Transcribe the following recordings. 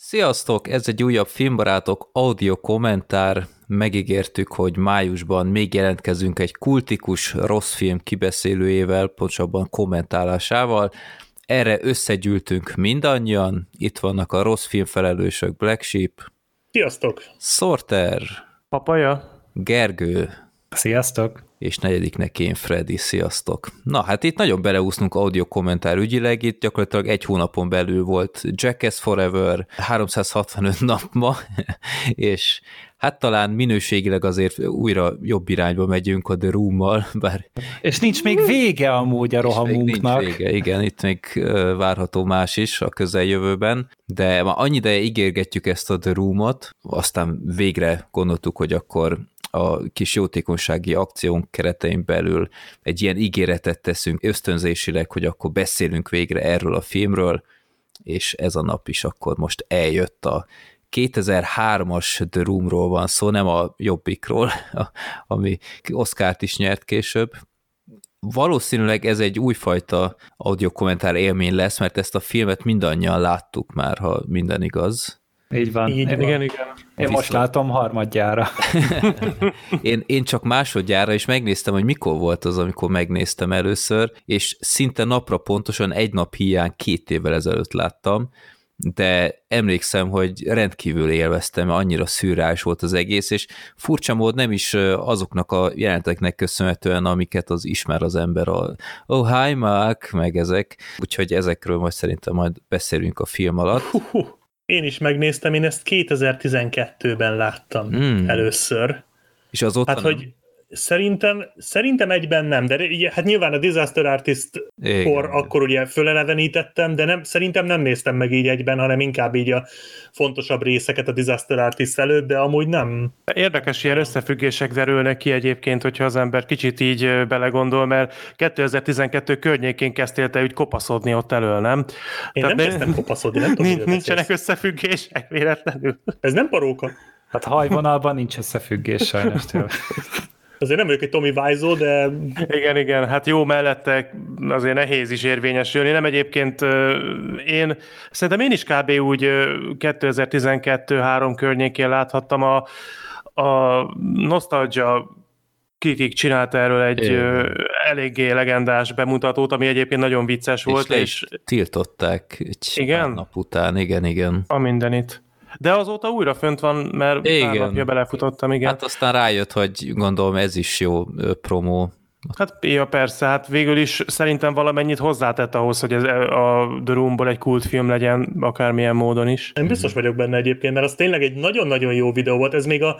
Sziasztok! Ez egy újabb Filmbarátok audio kommentár. Megígértük, hogy májusban még jelentkezünk egy kultikus rossz film kibeszélőjével, pontosabban kommentálásával. Erre összegyűltünk mindannyian. Itt vannak a rossz filmfelelősök Black Sheep. Sziasztok! Sorter. Papaja. Gergő. Sziasztok! És negyediknek én Freddy, sziasztok. Na, hát itt nagyon beleúszunk audio kommentár ügyileg, itt gyakorlatilag egy hónapon belül volt Jackass Forever, 365 nap ma, és hát talán minőségileg azért újra jobb irányba megyünk a The Room-mal, bár... És nincs még vége amúgy a rohamunknak. Nincs vége, igen, itt még várható más is a közeljövőben, de ma annyi ideje ígérgetjük ezt a The Room-ot, aztán végre gondoltuk, hogy akkor a kis jótékonysági akciónk keretein belül egy ilyen ígéretet teszünk ösztönzésileg, hogy akkor beszélünk végre erről a filmről, és ez a nap is akkor most eljött a 2003-as The Roomról van szó, nem a Jobbikról, ami Oscárt is nyert később. Valószínűleg ez egy újfajta audiokommentár élmény lesz, mert ezt a filmet mindannyian láttuk már, ha minden igaz. Így van. Így én, igen, igen. Én Viszont... most látom harmadjára. én, én csak másodjára is megnéztem, hogy mikor volt az, amikor megnéztem először, és szinte napra pontosan egy nap hiány két évvel ezelőtt láttam, de emlékszem, hogy rendkívül élveztem, annyira szűrás volt az egész, és furcsa mód nem is azoknak a jelenteknek köszönhetően, amiket az ismer az ember, a oh, hi, Mark, meg ezek, úgyhogy ezekről majd szerintem majd beszélünk a film alatt. Én is megnéztem, én ezt 2012-ben láttam hmm. először. És azóta Hát, nem? hogy Szerintem, szerintem egyben nem, de ugye, hát nyilván a Disaster Artist igen, kor akkor ugye fölelevenítettem, de nem, szerintem nem néztem meg így egyben, hanem inkább így a fontosabb részeket a Disaster Artist előtt, de amúgy nem. Érdekes ilyen összefüggések derülnek ki egyébként, hogyha az ember kicsit így belegondol, mert 2012 környékén kezdtél te úgy kopaszodni ott elől, nem? Én Tehát nem kezdtem kopaszodni, nem tudom, Nincsenek összefüggések véletlenül. Ez nem paróka. Hát hajvonalban nincs összefüggés sajnos. Azért nem vagyok egy Tommy Wiseau, de... Igen, igen, hát jó mellette azért nehéz is érvényesülni. Nem egyébként én, szerintem én is kb. úgy 2012-3 környékén láthattam a, a Nostalgia Kikik csinált erről egy Igen. eléggé legendás bemutatót, ami egyébként nagyon vicces és volt. És tiltották egy igen? nap után, igen, igen. A mindenit. De azóta újra fönt van, mert igen. pár napja belefutottam, igen. Hát aztán rájött, hogy gondolom ez is jó promó. Hát ja, persze, hát végül is szerintem valamennyit hozzátett ahhoz, hogy ez a The Roomból egy kultfilm legyen, akármilyen módon is. Én biztos vagyok benne egyébként, mert az tényleg egy nagyon-nagyon jó videó volt, ez még a,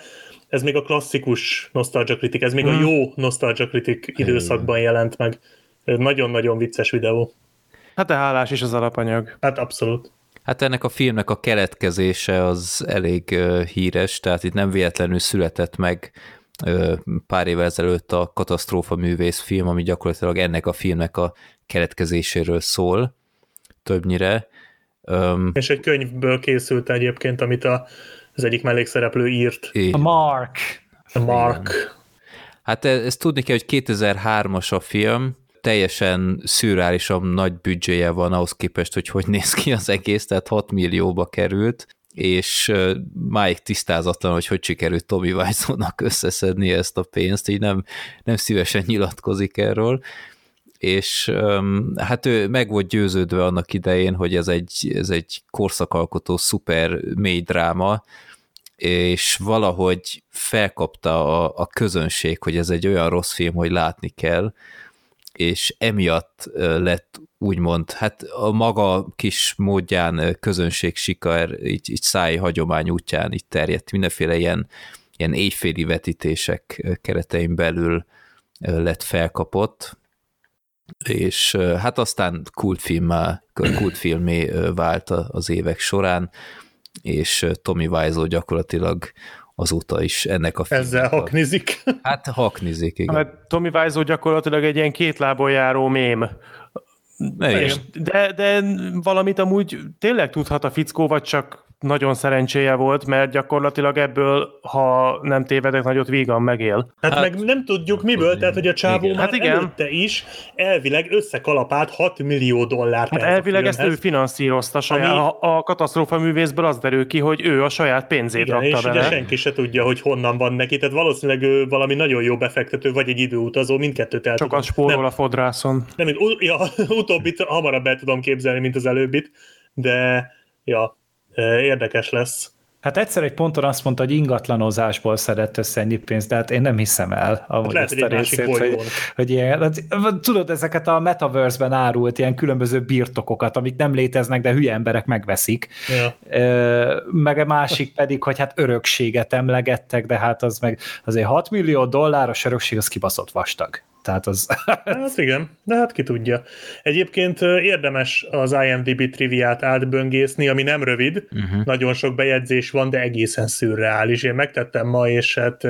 ez még a klasszikus Nostalgia Critic, ez még hmm. a jó Nostalgia Critic időszakban jelent meg. Nagyon-nagyon vicces videó. Hát de hálás is az alapanyag. Hát abszolút. Hát ennek a filmnek a keletkezése az elég híres, tehát itt nem véletlenül született meg pár évvel ezelőtt a Katasztrófa művész film, ami gyakorlatilag ennek a filmnek a keletkezéséről szól többnyire. És egy könyvből készült egyébként, amit a, az egyik mellékszereplő írt. É. A Mark. A Mark. Igen. Hát ez, ez tudni kell, hogy 2003-as a film, teljesen szürreálisan nagy büdzséje van ahhoz képest, hogy hogy néz ki az egész, tehát 6 millióba került, és máig tisztázatlan, hogy hogy sikerült Tommy Wiseau-nak összeszedni ezt a pénzt, így nem, nem szívesen nyilatkozik erről, és hát ő meg volt győződve annak idején, hogy ez egy, ez egy korszakalkotó szuper mély dráma, és valahogy felkapta a, a közönség, hogy ez egy olyan rossz film, hogy látni kell, és emiatt lett úgymond, hát a maga kis módján közönség siker, így, így száj hagyomány útján így terjedt, mindenféle ilyen, ilyen éjféli vetítések keretein belül lett felkapott, és hát aztán kultfilmé, kultfilmé vált az évek során, és Tommy Wiseau gyakorlatilag azóta is ennek a filmnek. Ezzel haknizik. Hát haknizik, igen. Hát Tommy Wiseau gyakorlatilag egy ilyen két lábon járó mém. És, de, de valamit amúgy tényleg tudhat a fickó, vagy csak nagyon szerencséje volt, mert gyakorlatilag ebből, ha nem tévedek, nagyot vígan megél. Hát, hát meg nem tudjuk miből, tehát hogy a csávó igen. már hát igen. előtte is elvileg összekalapált 6 millió dollárt. Hát elvileg ezt ő finanszírozta saját, ami... a, a katasztrófa művészből az derül ki, hogy ő a saját pénzét igen, rakta és bele. ugye senki se tudja, hogy honnan van neki, tehát valószínűleg ő valami nagyon jó befektető, vagy egy időutazó, mindkettőt el Csak a spórol a fodrászon. Nem, ja, utóbbit hamarabb el tudom képzelni, mint az előbbit, de ja, érdekes lesz. Hát egyszer egy ponton azt mondta, hogy ingatlanozásból szedett össze ennyi pénzt, de hát én nem hiszem el amúgy hát lehet, ezt a részét, hogy, hogy ilyen, hát, tudod, ezeket a metaverse-ben árult ilyen különböző birtokokat, amik nem léteznek, de hülye emberek megveszik. Ja. Meg a másik pedig, hogy hát örökséget emlegettek, de hát az meg azért 6 millió dolláros örökség, az kibaszott vastag. Tehát az... hát igen, de hát ki tudja. Egyébként érdemes az IMDb triviát átböngészni, ami nem rövid, uh-huh. nagyon sok bejegyzés van, de egészen szürreális. Én megtettem ma, és hát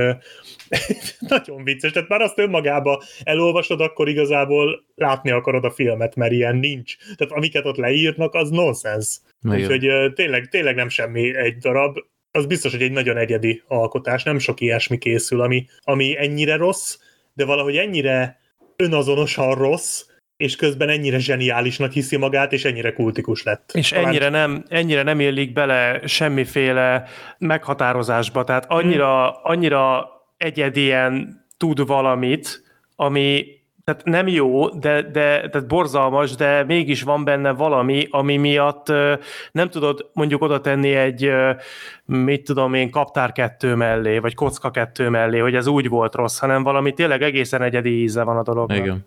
nagyon vicces. Tehát már azt önmagába elolvasod, akkor igazából látni akarod a filmet, mert ilyen nincs. Tehát amiket ott leírnak, az nonsens. Úgyhogy tényleg, tényleg nem semmi egy darab. Az biztos, hogy egy nagyon egyedi alkotás, nem sok ilyesmi készül, ami, ami ennyire rossz, de valahogy ennyire önazonosan rossz, és közben ennyire zseniálisnak hiszi magát, és ennyire kultikus lett. És Talán... ennyire nem, ennyire nem illik bele semmiféle meghatározásba, tehát annyira, hmm. annyira egyedien tud valamit, ami tehát nem jó, de, de tehát borzalmas, de mégis van benne valami, ami miatt nem tudod mondjuk oda tenni egy, mit tudom én, kaptár kettő mellé, vagy kocka kettő mellé, hogy ez úgy volt rossz, hanem valami tényleg egészen egyedi íze van a dolognak. Igen.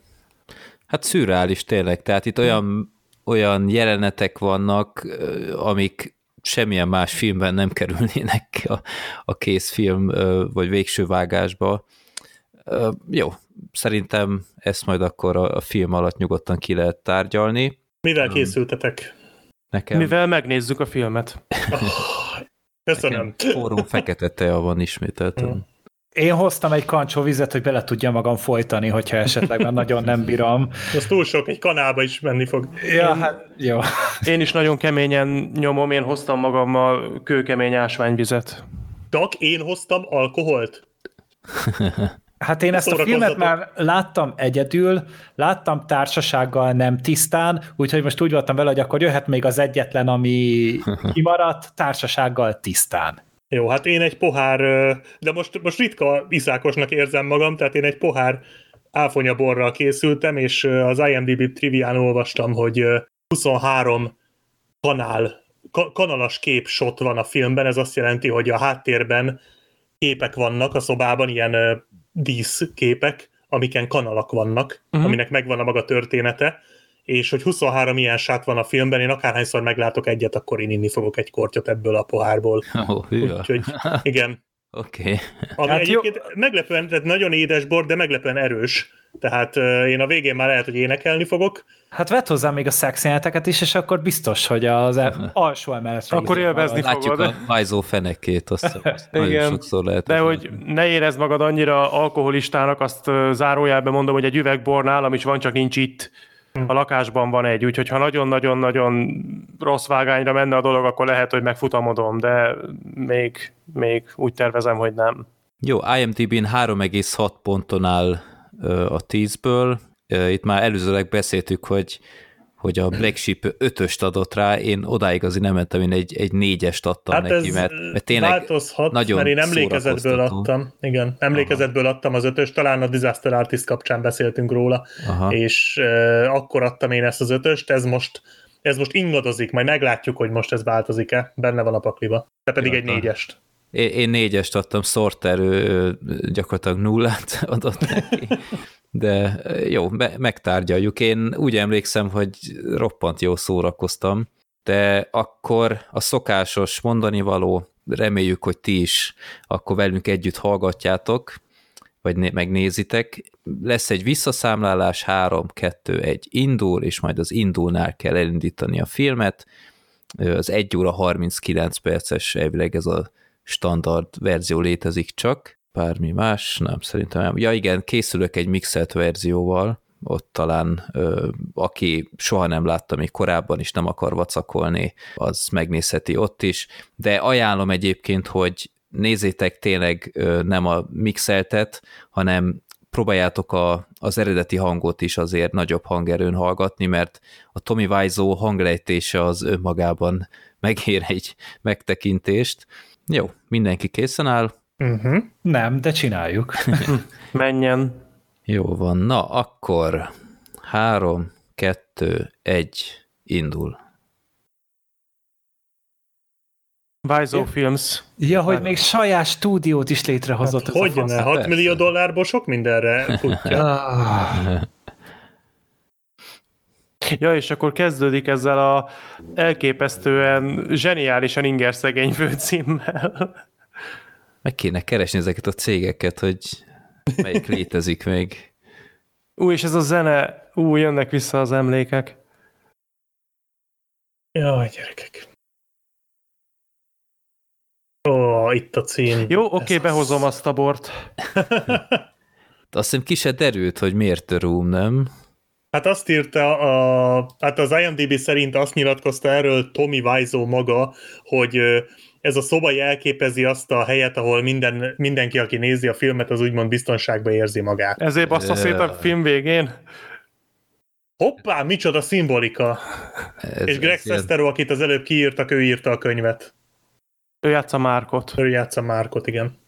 Hát szürreális tényleg, tehát itt olyan, olyan jelenetek vannak, amik semmilyen más filmben nem kerülnének a, a készfilm vagy végső vágásba. Jó, szerintem ezt majd akkor a, a film alatt nyugodtan ki lehet tárgyalni. Mivel készültetek? Nekem? Mivel megnézzük a filmet. Oh, köszönöm. Forró fekete tea van ismételten. Én hoztam egy kancsó vizet, hogy bele tudja magam folytani, hogyha esetleg már nagyon nem bírom. Az túl sok, egy kanába is menni fog. Ja, én, hát jó. Én is nagyon keményen nyomom, én hoztam magammal kőkemény ásványvizet. Dak, én hoztam alkoholt? Hát én ezt a filmet már láttam egyedül, láttam társasággal nem tisztán, úgyhogy most úgy voltam vele, hogy akkor jöhet még az egyetlen, ami kimaradt, társasággal tisztán. Jó, hát én egy pohár, de most, most ritka iszákosnak érzem magam, tehát én egy pohár áfonya borral készültem, és az IMDb trivián olvastam, hogy 23 kanál, kanalas kép shot van a filmben, ez azt jelenti, hogy a háttérben képek vannak a szobában, ilyen díszképek, amiken kanalak vannak, uh-huh. aminek megvan a maga története, és hogy 23 ilyen sát van a filmben, én akárhányszor meglátok egyet, akkor én inni fogok egy kortyot ebből a pohárból. Oh, Úgyhogy igen. Oké. Okay. Ami hát egyébként jó. meglepően, tehát nagyon édes bor, de meglepően erős. Tehát én a végén már lehet, hogy énekelni fogok. Hát vett hozzá még a szexjeleneteket is, és akkor biztos, hogy az e- alsó emelet. Akkor élvezni fogod. Látjuk a hajzó fenekét, azt, azt Igen. sokszor lehet. De hogy ne érezd magad annyira alkoholistának, azt zárójelben mondom, hogy egy üvegbor nálam is van, csak nincs itt. Hm. A lakásban van egy, úgyhogy ha nagyon-nagyon-nagyon rossz vágányra menne a dolog, akkor lehet, hogy megfutamodom, de még, még úgy tervezem, hogy nem. Jó, IMDb-n 3,6 ponton áll a 10-ből. Itt már előzőleg beszéltük, hogy hogy a Black Sheep ötöst adott rá, én odáig azért nem mentem, én egy, egy négyest adtam hát neki, mert, mert tényleg változhat, nagyon mert én emlékezetből adtam, igen, emlékezetből Aha. adtam az ötöst, talán a Disaster Artist kapcsán beszéltünk róla, Aha. és uh, akkor adtam én ezt az ötöst, ez most ez most ingadozik, majd meglátjuk, hogy most ez változik-e, benne van a pakliba. Te pedig Jaj, egy négyest. Én, én négyest adtam, Sorter ő gyakorlatilag nullát adott neki. De jó, me- megtárgyaljuk. Én úgy emlékszem, hogy roppant jó szórakoztam, de akkor a szokásos mondani való, reméljük, hogy ti is akkor velünk együtt hallgatjátok, vagy né- megnézitek. Lesz egy visszaszámlálás, 3, 2, 1 indul, és majd az indulnál kell elindítani a filmet. Az 1 óra 39 perces elvileg ez a standard verzió létezik csak, bármi más, nem, szerintem nem. Ja igen, készülök egy mixelt verzióval, ott talán ö, aki soha nem látta még korábban is nem akar vacakolni, az megnézheti ott is, de ajánlom egyébként, hogy nézzétek tényleg ö, nem a mixeltet, hanem próbáljátok a, az eredeti hangot is azért nagyobb hangerőn hallgatni, mert a Tommy Wiseau hanglejtése az önmagában megér egy megtekintést. Jó, mindenki készen áll? Uh-huh. Nem, de csináljuk. Menjen. Jó van, na akkor három, kettő, egy, indul. Vizо Films. Ja, hogy még saját stúdiót is létrehozott. Hát, hogy ne, 6 millió dollárból sok mindenre futja. Ja, és akkor kezdődik ezzel a elképesztően zseniálisan ingerszegény főcímmel. Meg kéne keresni ezeket a cégeket, hogy melyik létezik még. Ú, és ez a zene, ú, jönnek vissza az emlékek. Jaj, gyerekek. Ó, itt a cím. Jó, oké, okay, behozom azt a bort. De azt hiszem ki se derült, hogy miért a Room, nem? Hát azt írta, a, hát az IMDb szerint azt nyilatkozta erről Tommy Wiseau maga, hogy ez a szoba jelképezi azt a helyet, ahol minden, mindenki, aki nézi a filmet, az úgymond biztonságban érzi magát. Ezért azt a szét a film végén? Hoppá, micsoda szimbolika! Ez, És Greg Sestero, akit az előbb kiírtak, ő írta a könyvet. Ő játsza Márkot. Ő játsza Márkot, igen.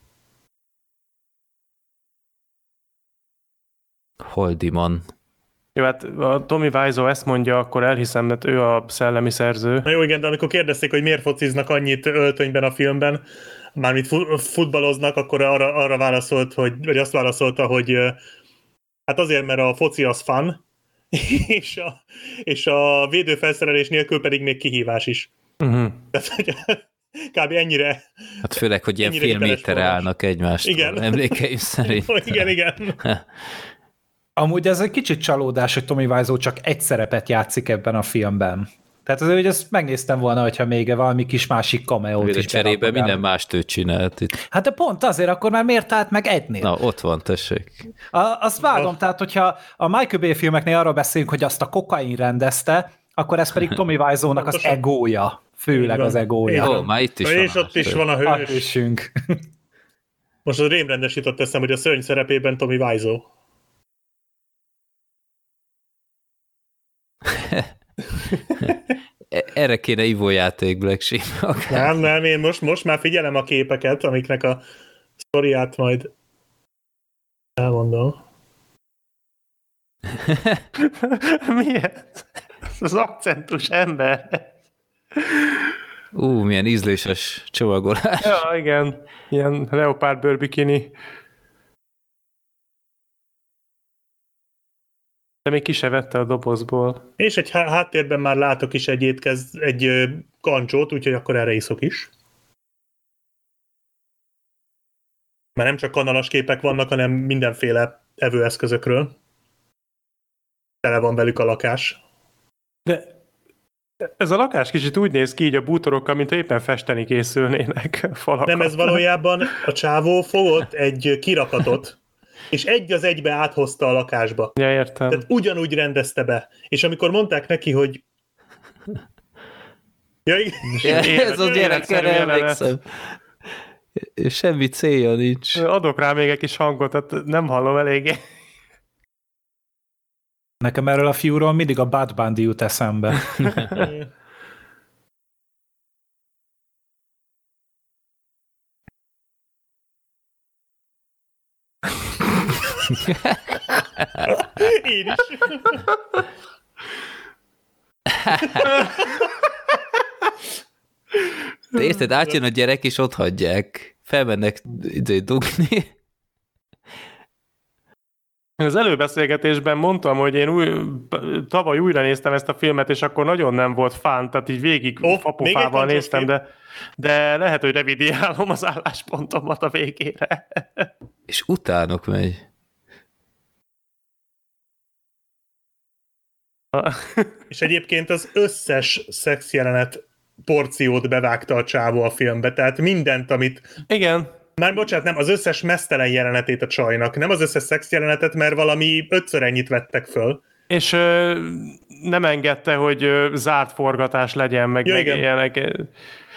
Holdiman. Jó, hát a Tommy Wiseau ezt mondja, akkor elhiszem, mert ő a szellemi szerző. Na jó, igen, de amikor kérdezték, hogy miért fociznak annyit öltönyben a filmben, mármint futballoznak, akkor arra, arra válaszolt, hogy, vagy azt válaszolta, hogy hát azért, mert a foci az fun, és a, és a védőfelszerelés nélkül pedig még kihívás is. Uh-huh. Tehát, hogy kb. ennyire Hát főleg, hogy ilyen fél méterre állnak egymást. Igen. Emlékeim szerint. igen, igen. Amúgy ez egy kicsit csalódás, hogy Tommy Wiseau csak egy szerepet játszik ebben a filmben. Tehát azért, hogy ezt megnéztem volna, hogyha még valami kis másik cameo is cserébe minden más ő csinált itt. Hát de pont azért, akkor már miért állt meg egynél? Na, ott van, tessék. A, azt vágom, tehát hogyha a Michael Bay filmeknél arról beszélünk, hogy azt a kokain rendezte, akkor ez pedig Tommy Wiseau-nak az egója. Főleg az egója. Ó, már itt is és van. ott is van a hős. hősünk. Most az rémrendes jutott eszem, hogy a szörny szerepében Tommy Wiseau. Erre kéne ivójáték Black Sheep. Nem, nem, én most, most már figyelem a képeket, amiknek a sztoriát majd elmondom. Miért? Az akcentus ember. Ú, milyen ízléses csomagolás. Ja, igen. Ilyen leopárd bőrbikini. De még ki se vette a dobozból. És egy háttérben már látok is egy étkez, egy kancsót, úgyhogy akkor erre iszok is. Mert nem csak kanalas képek vannak, hanem mindenféle evőeszközökről. Tele van velük a lakás. De ez a lakás kicsit úgy néz ki így a bútorokkal, mint éppen festeni készülnének falakat. Nem, ez valójában a csávó fogott egy kirakatot, és egy az egybe áthozta a lakásba. Ja, értem. Tehát ugyanúgy rendezte be. És amikor mondták neki, hogy Ja, ja, ez a gyerekre emlékszem. Semmi célja nincs. Adok rá még egy kis hangot, tehát nem hallom eléggé. Nekem erről a fiúról mindig a Bad Bundy jut eszembe. Én is. De érted, átjön a gyerek, és ott hagyják. Felmennek izé, dugni. Az előbeszélgetésben mondtam, hogy én új, tavaly újra néztem ezt a filmet, és akkor nagyon nem volt fán, tehát így végig oh, fapofával néztem, de, de lehet, hogy revidiálom az álláspontomat a végére. És utánok megy. És egyébként az összes szexjelenet porciót bevágta a csávó a filmbe, tehát mindent, amit Igen. Már bocsánat, nem, az összes mesztelen jelenetét a csajnak, nem az összes szex jelenetet, mert valami ötször ennyit vettek föl. És ö, nem engedte, hogy ö, zárt forgatás legyen, meg, ja, meg igen. ilyenek.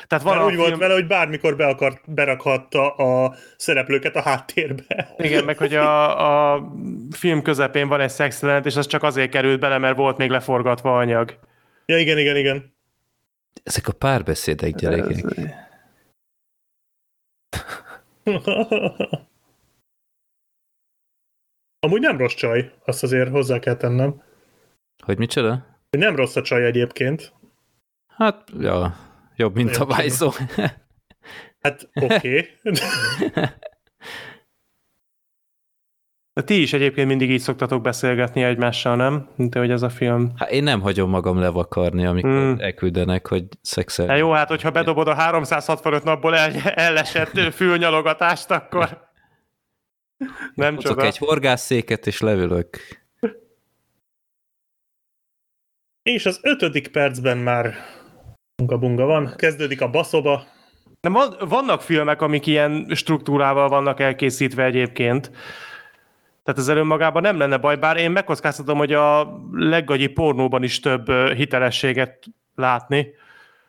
Tehát van úgy film... volt vele, hogy bármikor be akart, berakhatta a szereplőket a háttérbe. Igen, meg hogy a, a film közepén van egy szexjelenet, és az csak azért került bele, mert volt még leforgatva anyag. Ja, igen, igen, igen. Ezek a párbeszédek, gyerekek. Amúgy nem rossz csaj, azt azért hozzá kell tennem. Hogy micsoda? Nem rossz a csaj egyébként. Hát, ja, jobb, mint a bájszó. Hát, oké. Okay. De ti is egyébként mindig így szoktatok beszélgetni egymással, nem? Mint hogy ez a film. Hát én nem hagyom magam levakarni, amikor hmm. elküldenek, hogy szexel. Hát jó, hát hogyha bedobod a 365 napból el, ellesett fülnyalogatást, akkor nem Hozzak csoda. egy horgászszéket, és levülök. És az ötödik percben már bunga-bunga van. Kezdődik a baszoba. De vannak filmek, amik ilyen struktúrával vannak elkészítve egyébként. Tehát ezzel önmagában nem lenne baj, bár én megkockáztatom, hogy a leggagyi pornóban is több hitelességet látni.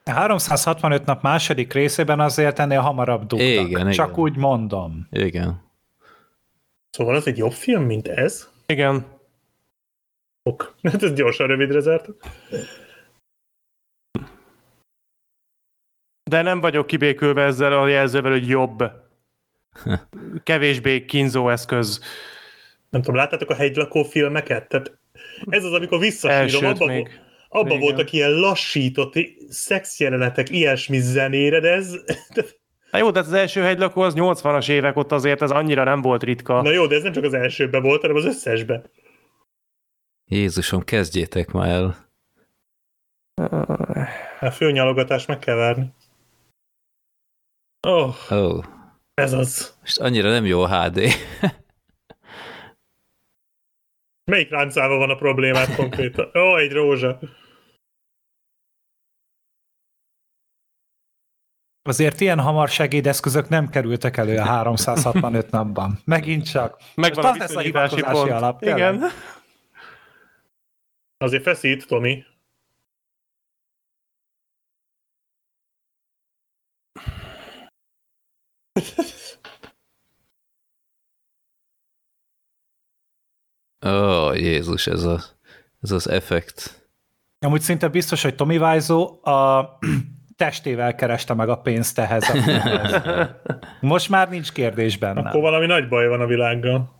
A 365 nap második részében azért ennél hamarabb dugtak. Igen, Csak igen. úgy mondom. Igen. Szóval az egy jobb film, mint ez? Igen. Ok. Hát ez gyorsan rövidre zárt. De nem vagyok kibékülve ezzel a jelzővel, hogy jobb. Kevésbé kínzó eszköz nem tudom, láttátok a hegylakó filmeket? Tehát ez az, amikor visszasírom, abban, abba voltak ilyen lassított szexjelenetek ilyesmi zenére, de ez... Na jó, de az első hegylakó az 80-as évek ott azért, ez annyira nem volt ritka. Na jó, de ez nem csak az elsőben volt, hanem az összesben. Jézusom, kezdjétek már el. A főnyalogatást meg kell várni. Oh, oh. Ez az. Most annyira nem jó a HD. Melyik láncával van a problémát konkrétan? Ó, oh, egy rózsa. Azért ilyen hamar segédeszközök nem kerültek elő a 365 napban. Megint csak. Megvan a viszonyítási pont. Alap, Igen. Azért feszít, Tomi. Ó, oh, Jézus, ez, a, ez az effekt. Amúgy szinte biztos, hogy Tommy Wiseau a testével kereste meg a pénzt ehhez. A Most már nincs kérdés benne. Akkor valami nagy baj van a világgal.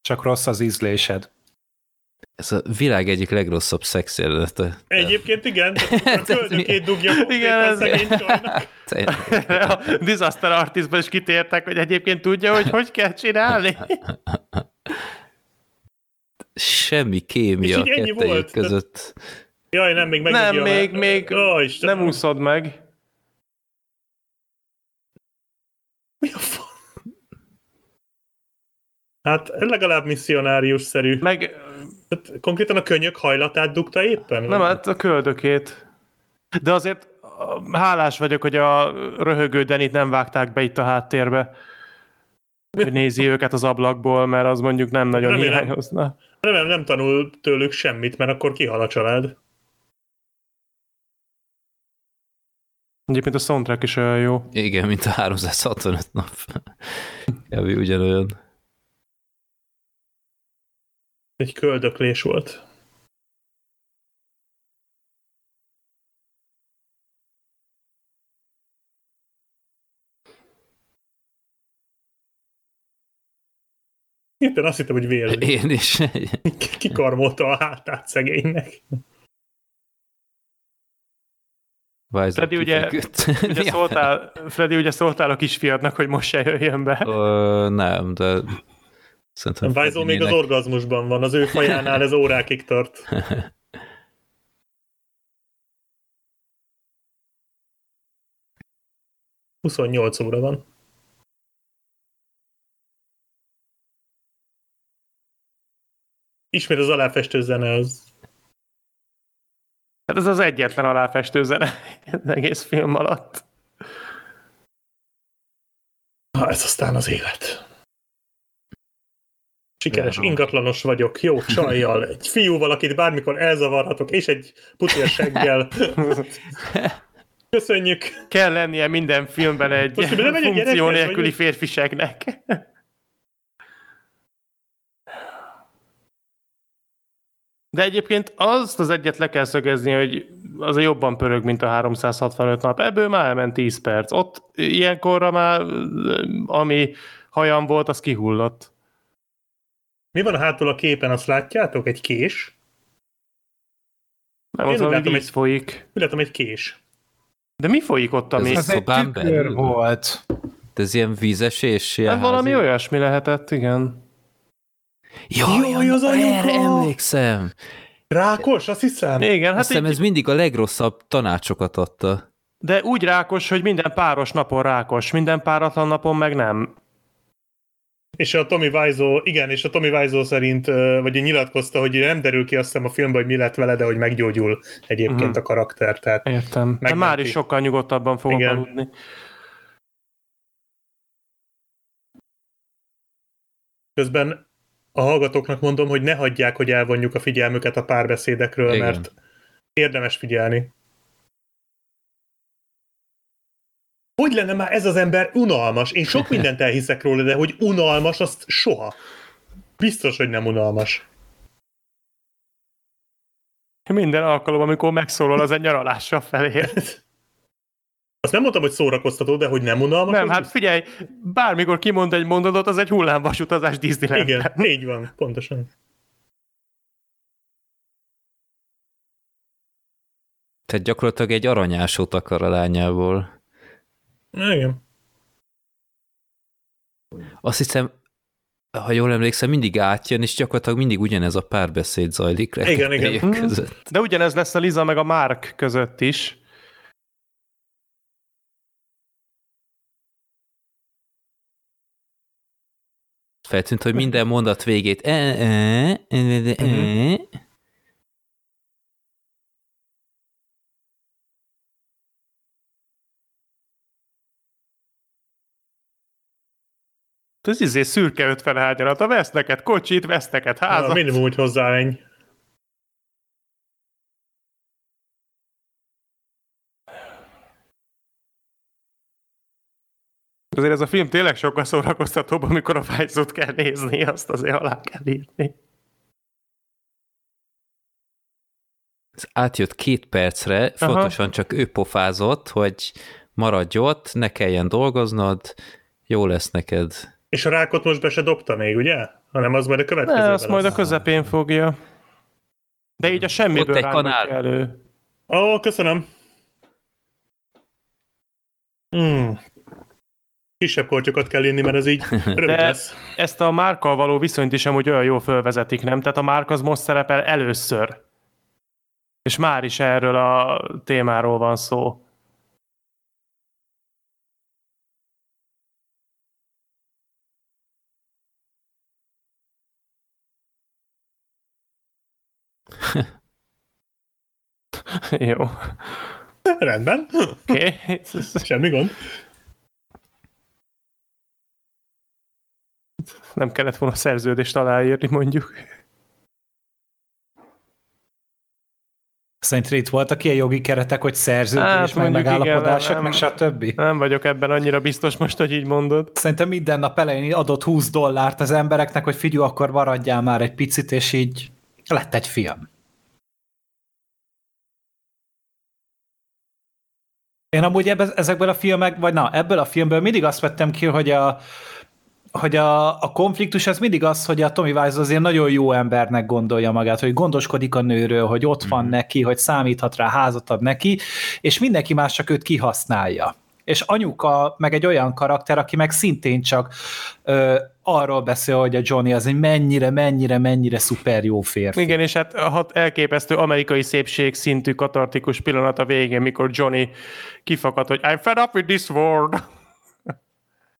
Csak rossz az ízlésed. Ez a világ egyik legrosszabb szexjelenete. Egyébként igen, a köldökét dugja igen, ez... a Disaster Artistban is kitértek, hogy egyébként tudja, hogy hogy kell csinálni. Semmi kémia a kettejük között. Jaj, nem, még Nem, még, még oh, nem úszod meg. Mi a f... Hát legalább misszionárius-szerű. Meg tehát konkrétan a könyök hajlatát dugta éppen? Nem, hát a köldökét. De azért hálás vagyok, hogy a röhögő Denit nem vágták be itt a háttérbe. Hogy nézi őket az ablakból, mert az mondjuk nem nagyon remélem, hiányozna. Remélem nem tanul tőlük semmit, mert akkor kihal a család. Egyébként a soundtrack is olyan jó. Igen, mint a 365 nap. Kb. ugyanolyan. Egy köldöklés volt. Éppen azt hittem, hogy vér. Én is. Kikarmolta a hátát szegénynek. Freddy, ugye, ugye, szóltál, Freddy, ugye szóltál a kisfiadnak, hogy most se jöjjön be. Ö, nem, de Szerintem Vájzó még az orgazmusban van, az ő fajánál ez órákig tart. Huszonnyolc óra van. Ismét az aláfestő zene az Hát ez az egyetlen aláfestő zene az egész film alatt. Ha ez aztán az élet. Sikeres, ingatlanos vagyok, jó csajjal, egy fiúval, akit bármikor elzavarhatok, és egy putér seggel. Köszönjük! Kell lennie minden filmben egy Most, funkció nélküli férfiségnek. De egyébként azt az egyet le kell szögezni, hogy az a jobban pörög, mint a 365 nap. Ebből már elment 10 perc. Ott ilyenkorra már, ami hajam volt, az kihullott. Mi van a hátul a képen, azt látjátok? Egy kés? Nem, az hogy víz egy, folyik. Látom egy kés. De mi folyik ott, ami... Ez, ez egy tükör volt. De ez ilyen vízesés? Ilyen hát valami olyasmi lehetett, igen. Jaj, Jaj az anyuka! emlékszem. Rákos, azt hiszem. Igen, hát azt hiszem, így... ez mindig a legrosszabb tanácsokat adta. De úgy rákos, hogy minden páros napon rákos, minden páratlan napon meg nem. És a Tommy Wiseau, igen, és a Tommy Wiseau szerint, vagy nyilatkozta, hogy nem derül ki azt hiszem a filmben, hogy mi lett vele, de hogy meggyógyul egyébként uh-huh. a karakter. Tehát Értem. De már is sokkal nyugodtabban fogok igen. aludni. Közben a hallgatóknak mondom, hogy ne hagyják, hogy elvonjuk a figyelmüket a párbeszédekről, Igen. mert érdemes figyelni. Hogy lenne már ez az ember unalmas? Én sok mindent elhiszek róla, de hogy unalmas, azt soha. Biztos, hogy nem unalmas. Minden alkalom, amikor megszólal, az egy nyaralásra felé. Azt nem mondtam, hogy szórakoztató, de hogy nem unalmas. Nem, hát figyelj, bármikor kimond egy mondatot, az egy hullámvasutazás Disneyland. Igen, így van, pontosan. Tehát gyakorlatilag egy aranyásót akar a lányából. Igen. Azt hiszem, ha jól emlékszem, mindig átjön, és gyakorlatilag mindig ugyanez a párbeszéd zajlik. Igen, igen. Között. De ugyanez lesz a Liza meg a Mark között is. Feltűnt, hogy minden mondat végét e, e, e, e, e. Ez izé szürke 50 hányalat, a vesz neked kocsit, vesz neked házat. Ja, minimum, hogy hozzá ennyi. azért ez a film tényleg sokkal szórakoztatóbb, amikor a fájzót kell nézni, azt azért alá kell írni. Ez átjött két percre, Aha. fontosan csak ő pofázott, hogy maradj ott, ne kelljen dolgoznod, jó lesz neked. És a rákot most be se dobta még, ugye? Hanem az majd a következő. Ne, azt majd a közepén fogja. De így a semmiből Ott egy kanál. elő. Ó, oh, köszönöm. Hmm, kisebb kortyokat kell inni, mert ez így rövid De lesz. ezt a márkal való viszonyt is amúgy olyan jól fölvezetik, nem? Tehát a márk az most szerepel először. És már is erről a témáról van szó. Jó. Rendben. Oké. Okay. Semmi gond. nem kellett volna szerződést aláírni, mondjuk. Szerinted itt voltak ilyen jogi keretek, hogy szerződés, hát, meg megállapodások, igen, meg stb.? Nem vagyok ebben annyira biztos most, hogy így mondod. Szerintem minden nap elején adott 20 dollárt az embereknek, hogy figyelj, akkor maradjál már egy picit, és így lett egy film. Én amúgy ebbe, ezekből a filmek, vagy na, ebből a filmből mindig azt vettem ki, hogy a, hogy a, a konfliktus az mindig az, hogy a Tommy Wiseau azért nagyon jó embernek gondolja magát, hogy gondoskodik a nőről, hogy ott van mm. neki, hogy számíthat rá, házat ad neki, és mindenki más csak őt kihasználja. És anyuka meg egy olyan karakter, aki meg szintén csak ö, arról beszél, hogy a Johnny az egy mennyire, mennyire, mennyire szuper jó férfi. Igen, és hát hat elképesztő amerikai szépség szintű katartikus pillanat a végén, mikor Johnny kifakad, hogy I'm fed up with this world.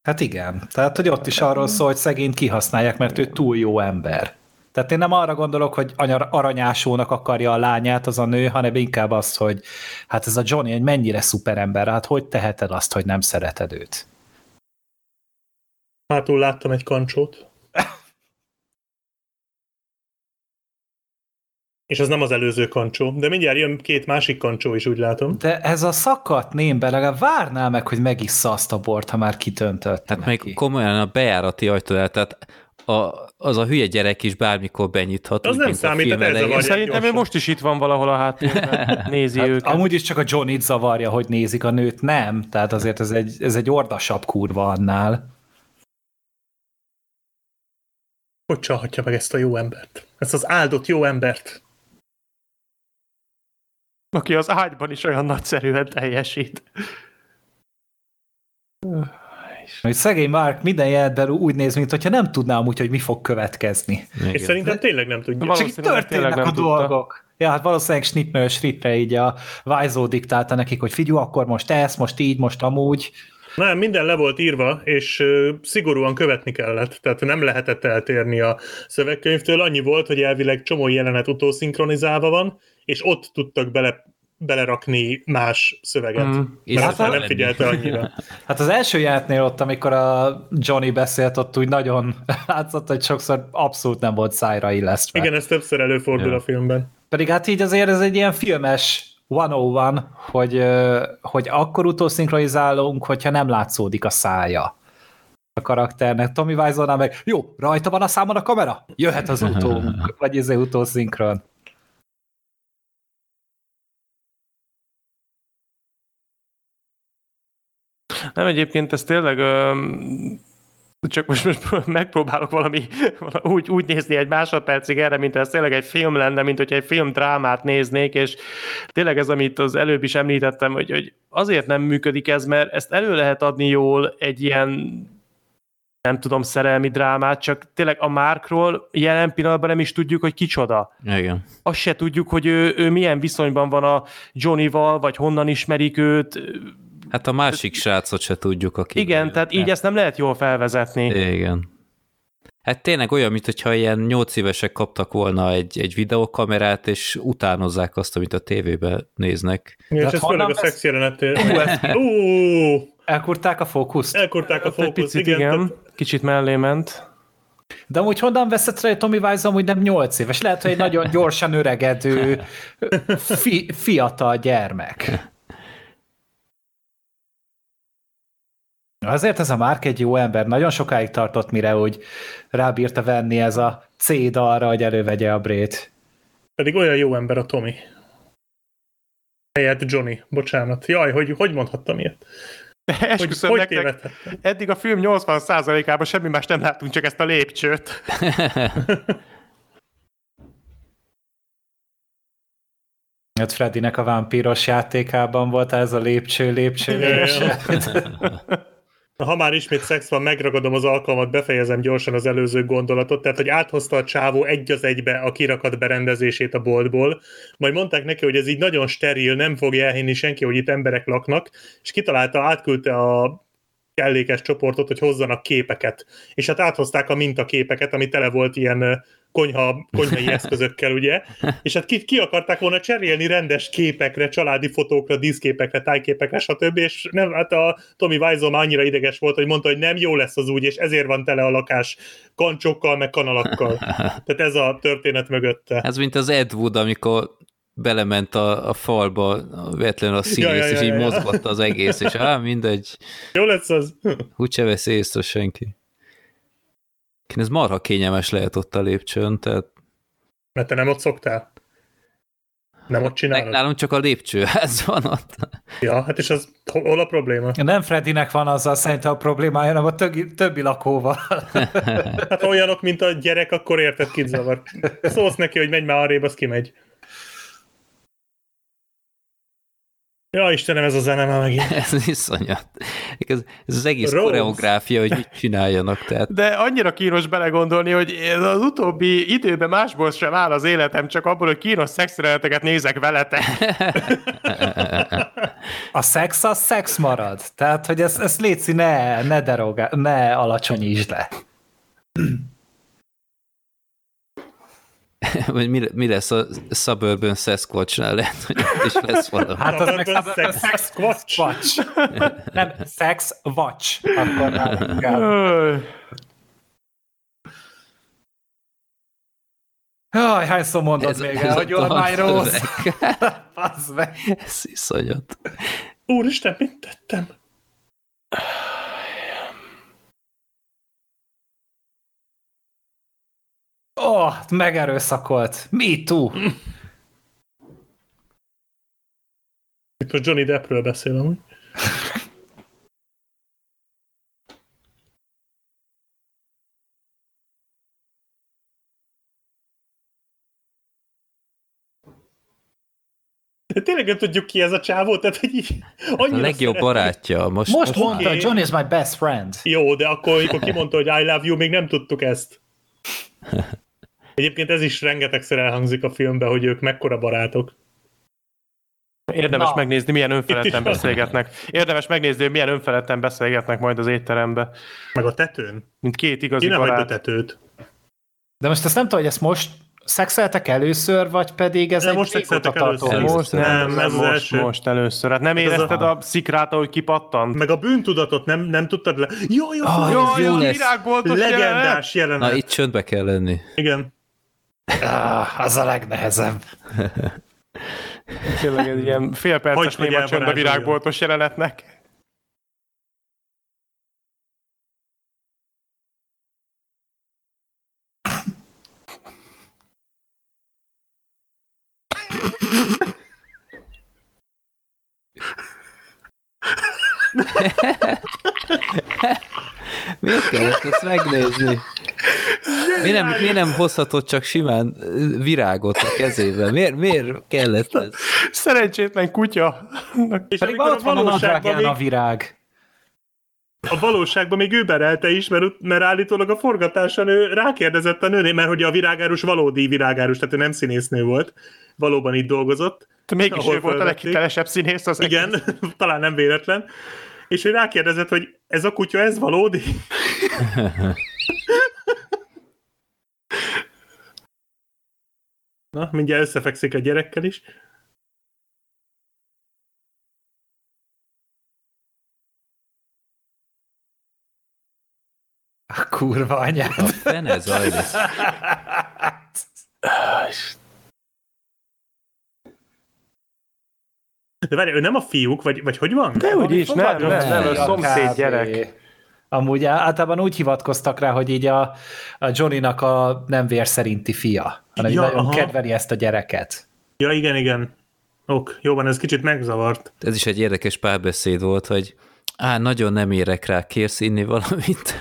Hát igen. Tehát, hogy ott is arról szól, hogy szegényt kihasználják, mert ő túl jó ember. Tehát én nem arra gondolok, hogy aranyásónak akarja a lányát az a nő, hanem inkább azt, hogy hát ez a Johnny egy mennyire szuperember, hát hogy teheted azt, hogy nem szereted őt? Hátul láttam egy kancsót. És az nem az előző kancsó, de mindjárt jön két másik kancsó is, úgy látom. De ez a szakadt némbe, legalább várnál meg, hogy megissza azt a bort, ha már kitöntött. Tehát még komolyan a bejárati ajtóját, tehát a, az a hülye gyerek is bármikor benyithat. Az nem számít, ez a Szerintem ő most is itt van valahol a háttérben, nézi hát, őket. Amúgy is csak a Johnny zavarja, hogy nézik a nőt, nem. Tehát azért ez egy, ez egy ordasabb kurva annál. Hogy csalhatja meg ezt a jó embert? Ezt az áldott jó embert? Aki az ágyban is olyan nagyszerűen teljesít. Hogy szegény Mark minden jelentben úgy néz, mintha nem tudná úgy, hogy mi fog következni. Igen. És szerintem tényleg nem tudja. Csak történnek a tudta. dolgok. Ja, hát valószínűleg Schnitmer Schrittre így a Vajzó diktálta nekik, hogy figyelj, akkor most ez, most így, most amúgy. Nem, minden le volt írva, és szigorúan követni kellett, tehát nem lehetett eltérni a szövegkönyvtől. Annyi volt, hogy elvileg csomó jelenet utószinkronizálva van, és ott tudtak bele belerakni más szöveget. Mm. Mert hát nem figyelte annyira. Hát az első játnél ott, amikor a Johnny beszélt, ott úgy nagyon látszott, hogy sokszor abszolút nem volt szájra illesztve. Igen, ez többször előfordul ja. a filmben. Pedig hát így azért ez egy ilyen filmes 101, hogy, hogy akkor utószinkronizálunk, hogyha nem látszódik a szája a karakternek. Tommy wiseau meg, jó, rajta van a számon a kamera? Jöhet az utó, vagy ez utószinkron. Nem, egyébként ez tényleg csak most, most megpróbálok valami úgy, úgy nézni egy másodpercig erre, mint ez tényleg egy film lenne, mint hogy egy film drámát néznék, és tényleg ez, amit az előbb is említettem, hogy, hogy azért nem működik ez, mert ezt elő lehet adni jól egy ilyen nem tudom, szerelmi drámát, csak tényleg a Márkról jelen pillanatban nem is tudjuk, hogy kicsoda. Igen. Azt se tudjuk, hogy ő, ő milyen viszonyban van a Johnny-val, vagy honnan ismerik őt, Hát a másik srácot se tudjuk, aki... Igen, tehát így ezt nem lehet jól felvezetni. Igen. Hát tényleg olyan, mintha ilyen nyolc évesek kaptak volna egy, egy videokamerát, és utánozzák azt, amit a tévében néznek. Ja, és ez főleg a szex jelenetél. Elkurták a fókuszt. Elkurták a fókuszt, picit, igen. igen. Kicsit mellé ment. De amúgy honnan veszett rá, hogy Tommy Wiseau amúgy nem 8 éves? Lehet, hogy egy nagyon gyorsan öregedő fi, fiatal gyermek. Azért ez a Márk egy jó ember, nagyon sokáig tartott, mire úgy rábírta venni ez a céd arra, hogy elővegye a brét. Pedig olyan jó ember a Tommy. Helyett Johnny, bocsánat. Jaj, hogy, hogy mondhattam ilyet? Esküszöm hogy, nektek, hogy eddig a film 80%-ában semmi más nem láttunk, csak ezt a lépcsőt. Hát Freddynek a vámpíros játékában volt ez a lépcső, lépcső, lépcső. Ha már ismét szex van, megragadom az alkalmat, befejezem gyorsan az előző gondolatot, tehát hogy áthozta a csávó egy az egybe a kirakat berendezését a boltból, majd mondták neki, hogy ez így nagyon steril, nem fogja elhinni senki, hogy itt emberek laknak, és kitalálta, átküldte a kellékes csoportot, hogy hozzanak képeket. És hát áthozták a mintaképeket, ami tele volt ilyen konyha, konyhai eszközökkel, ugye? És hát ki, ki akarták volna cserélni rendes képekre, családi fotókra, díszképekre, tájképekre, stb. És nem, hát a Tommy Wiseau már annyira ideges volt, hogy mondta, hogy nem jó lesz az úgy, és ezért van tele a lakás kancsokkal, meg kanalakkal. Tehát ez a történet mögötte. Ez mint az Ed Wood, amikor belement a, a falba véletlenül a színész, ja, ja, ja, és így ja. mozgott az egész, és á, mindegy. Jó lesz az. Úgyse veszi észre senki. Ez marha kényelmes lehet ott a lépcsőn, tehát... Mert te nem ott szoktál? Nem ott csinálod? Nálunk csak a lépcsőház van ott. Ja, hát és az hol a probléma? Nem Freddynek van azzal szerintem a problémája, hanem a többi, többi lakóval. hát olyanok, mint a gyerek, akkor érted, kit zavar. Szólsz neki, hogy megy már arrébb, az kimegy. Ja, Istenem, ez a zene már megint. ez iszonyat. Ez, ez az egész Rose. koreográfia, hogy mit csináljanak. Tehát. De annyira kínos belegondolni, hogy az utóbbi időben másból sem áll az életem, csak abból, hogy kínos szexreleteket nézek veletek. a szex az szex marad. Tehát, hogy ezt, ezt létszi, ne, ne, derogá, ne alacsonyítsd le. vagy mi, mi lesz a Suburban Sasquatch-nál, lehet, hogy is lesz valami. Hát az meg Suburban Sasquatch. Nem, Sex Watch. Akkor már. Jaj, hányszor mondod Ez- még ez el, hogy Olmány rossz? Bazd meg. Ez iszonyat. Úristen, mit tettem? Ó, oh, megerőszakolt. Me too. Mikor Johnny Deppről beszél amúgy. De tényleg nem tudjuk ki ez a csávó, tehát hogy így A annyira legjobb szeretjük. barátja. Most, Most mondta, oké. John is my best friend. Jó, de akkor, amikor kimondta, hogy I love you, még nem tudtuk ezt. Egyébként ez is rengetegszer elhangzik a filmben, hogy ők mekkora barátok. Érdemes Na. megnézni, milyen önfeledten beszélgetnek. Érdemes megnézni, hogy milyen önfeledten beszélgetnek majd az étterembe. Meg a tetőn. Mint két igazi Ki hagyd a barát. tetőt. De most ezt nem tudom, hogy ezt most szexeltek először, vagy pedig ez Nem, egy most szexeltek először. rész? Most nem, Nem, nem, ez most, első. most először. Hát nem az érezted a- a szikrát, ahogy kipattant? Meg a bűntudatot nem, nem tudtad le... Jó, jó, Ah, jó, ez jó a lesz. virágboltos jelenet! legendás jelenet. Na, itt csöndbe kell lenni. Igen. Ah, az a legnehezebb. Tényleg egy ilyen fél perces néma csönd a virágboltos jelenetnek. Miért kellett ezt megnézni? Mi nem, mi nem hozhatott csak simán virágot a kezébe? Miért, miért kellett ez? Szerencsétlen kutya. És Pedig ott van a valóságban nadrágján a még, virág. a valóságban még überelte is, mert, mert állítólag a forgatáson ő rákérdezett a nőné, mert hogy a virágárus valódi virágárus, tehát ő nem színésznő volt, valóban itt dolgozott. De mégis ő volt a leghitelesebb színész az Igen, talán nem véletlen. És ő rákérdezett, hogy ez a kutya, ez valódi? Na, mindjárt összefekszik a gyerekkel is. A kurva A anyád. fene zajlik. De várj, ő nem a fiúk, vagy, vagy hogy van? De úgy is, nem, nem, nem, a Ja, szomszéd gyerek. Amúgy általában úgy hivatkoztak rá, hogy így a, a Johnny-nak a nem vér szerinti fia, hanem Ja, nagyon aha. kedveli ezt a gyereket. Ja, igen, igen. Ok, jó van, ez kicsit megzavart. Ez is egy érdekes párbeszéd volt, hogy á, nagyon nem érek rá, kérsz inni valamit?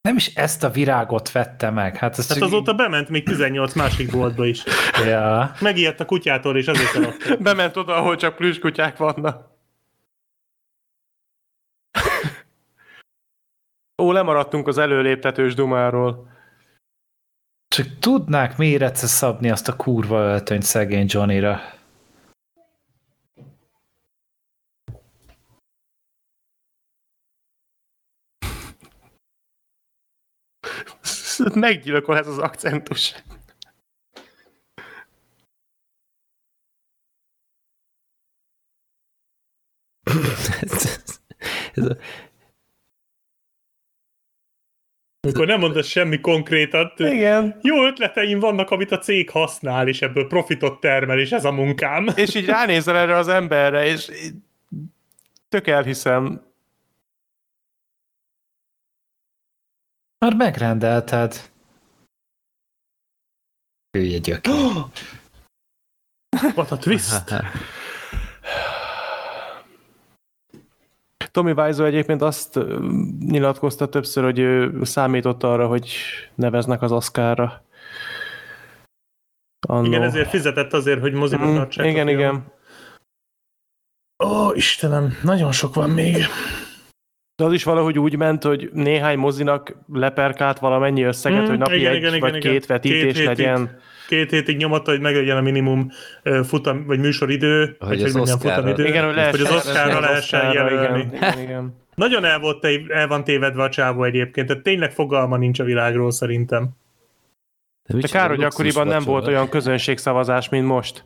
Nem is ezt a virágot vette meg. Hát, ez Hát azóta bement még 18 másik boltba is. Ja. Megijedt a kutyától, és azért eladta. Bement oda, ahol csak plüskutyák vannak. Ó, lemaradtunk az előléptetős dumáról. Csak tudnák méretsze szabni azt a kurva öltönyt szegény Johnnyra. Meggyilkol ez az akcentus. ez a, Amikor nem mondasz semmi konkrétat, Igen. jó ötleteim vannak, amit a cég használ, és ebből profitot termel, és ez a munkám. És így ránézel erre az emberre, és tök elhiszem. Már megrendelted. Hülye gyökér. What a twist. Tommy Wiseau egyébként azt nyilatkozta többször, hogy ő számított arra, hogy neveznek az Oscarra. Annó. Igen, ezért fizetett azért, hogy moziba Mm, tartsák igen, igen. Ó, Istenem, nagyon sok van még. De az is valahogy úgy ment, hogy néhány mozinak leperkált valamennyi összeget, Mm, hogy napi igen, egy igen, vagy igen, két igen. vetítés Két hétig. legyen. Két hétig nyomatta, hogy meglegyen a minimum futam, vagy műsoridő, Hogy vagy az hogy Oscarra. futamidő. Igen, hogy lehessen, hogy az Oscarra lehessen jelölni. Igen, igen, igen. Nagyon el, volt, el van tévedve a csávó egyébként, tehát tényleg fogalma nincs a világról szerintem. De, De kár, hogy akkoriban nem volt olyan közönségszavazás, mint most.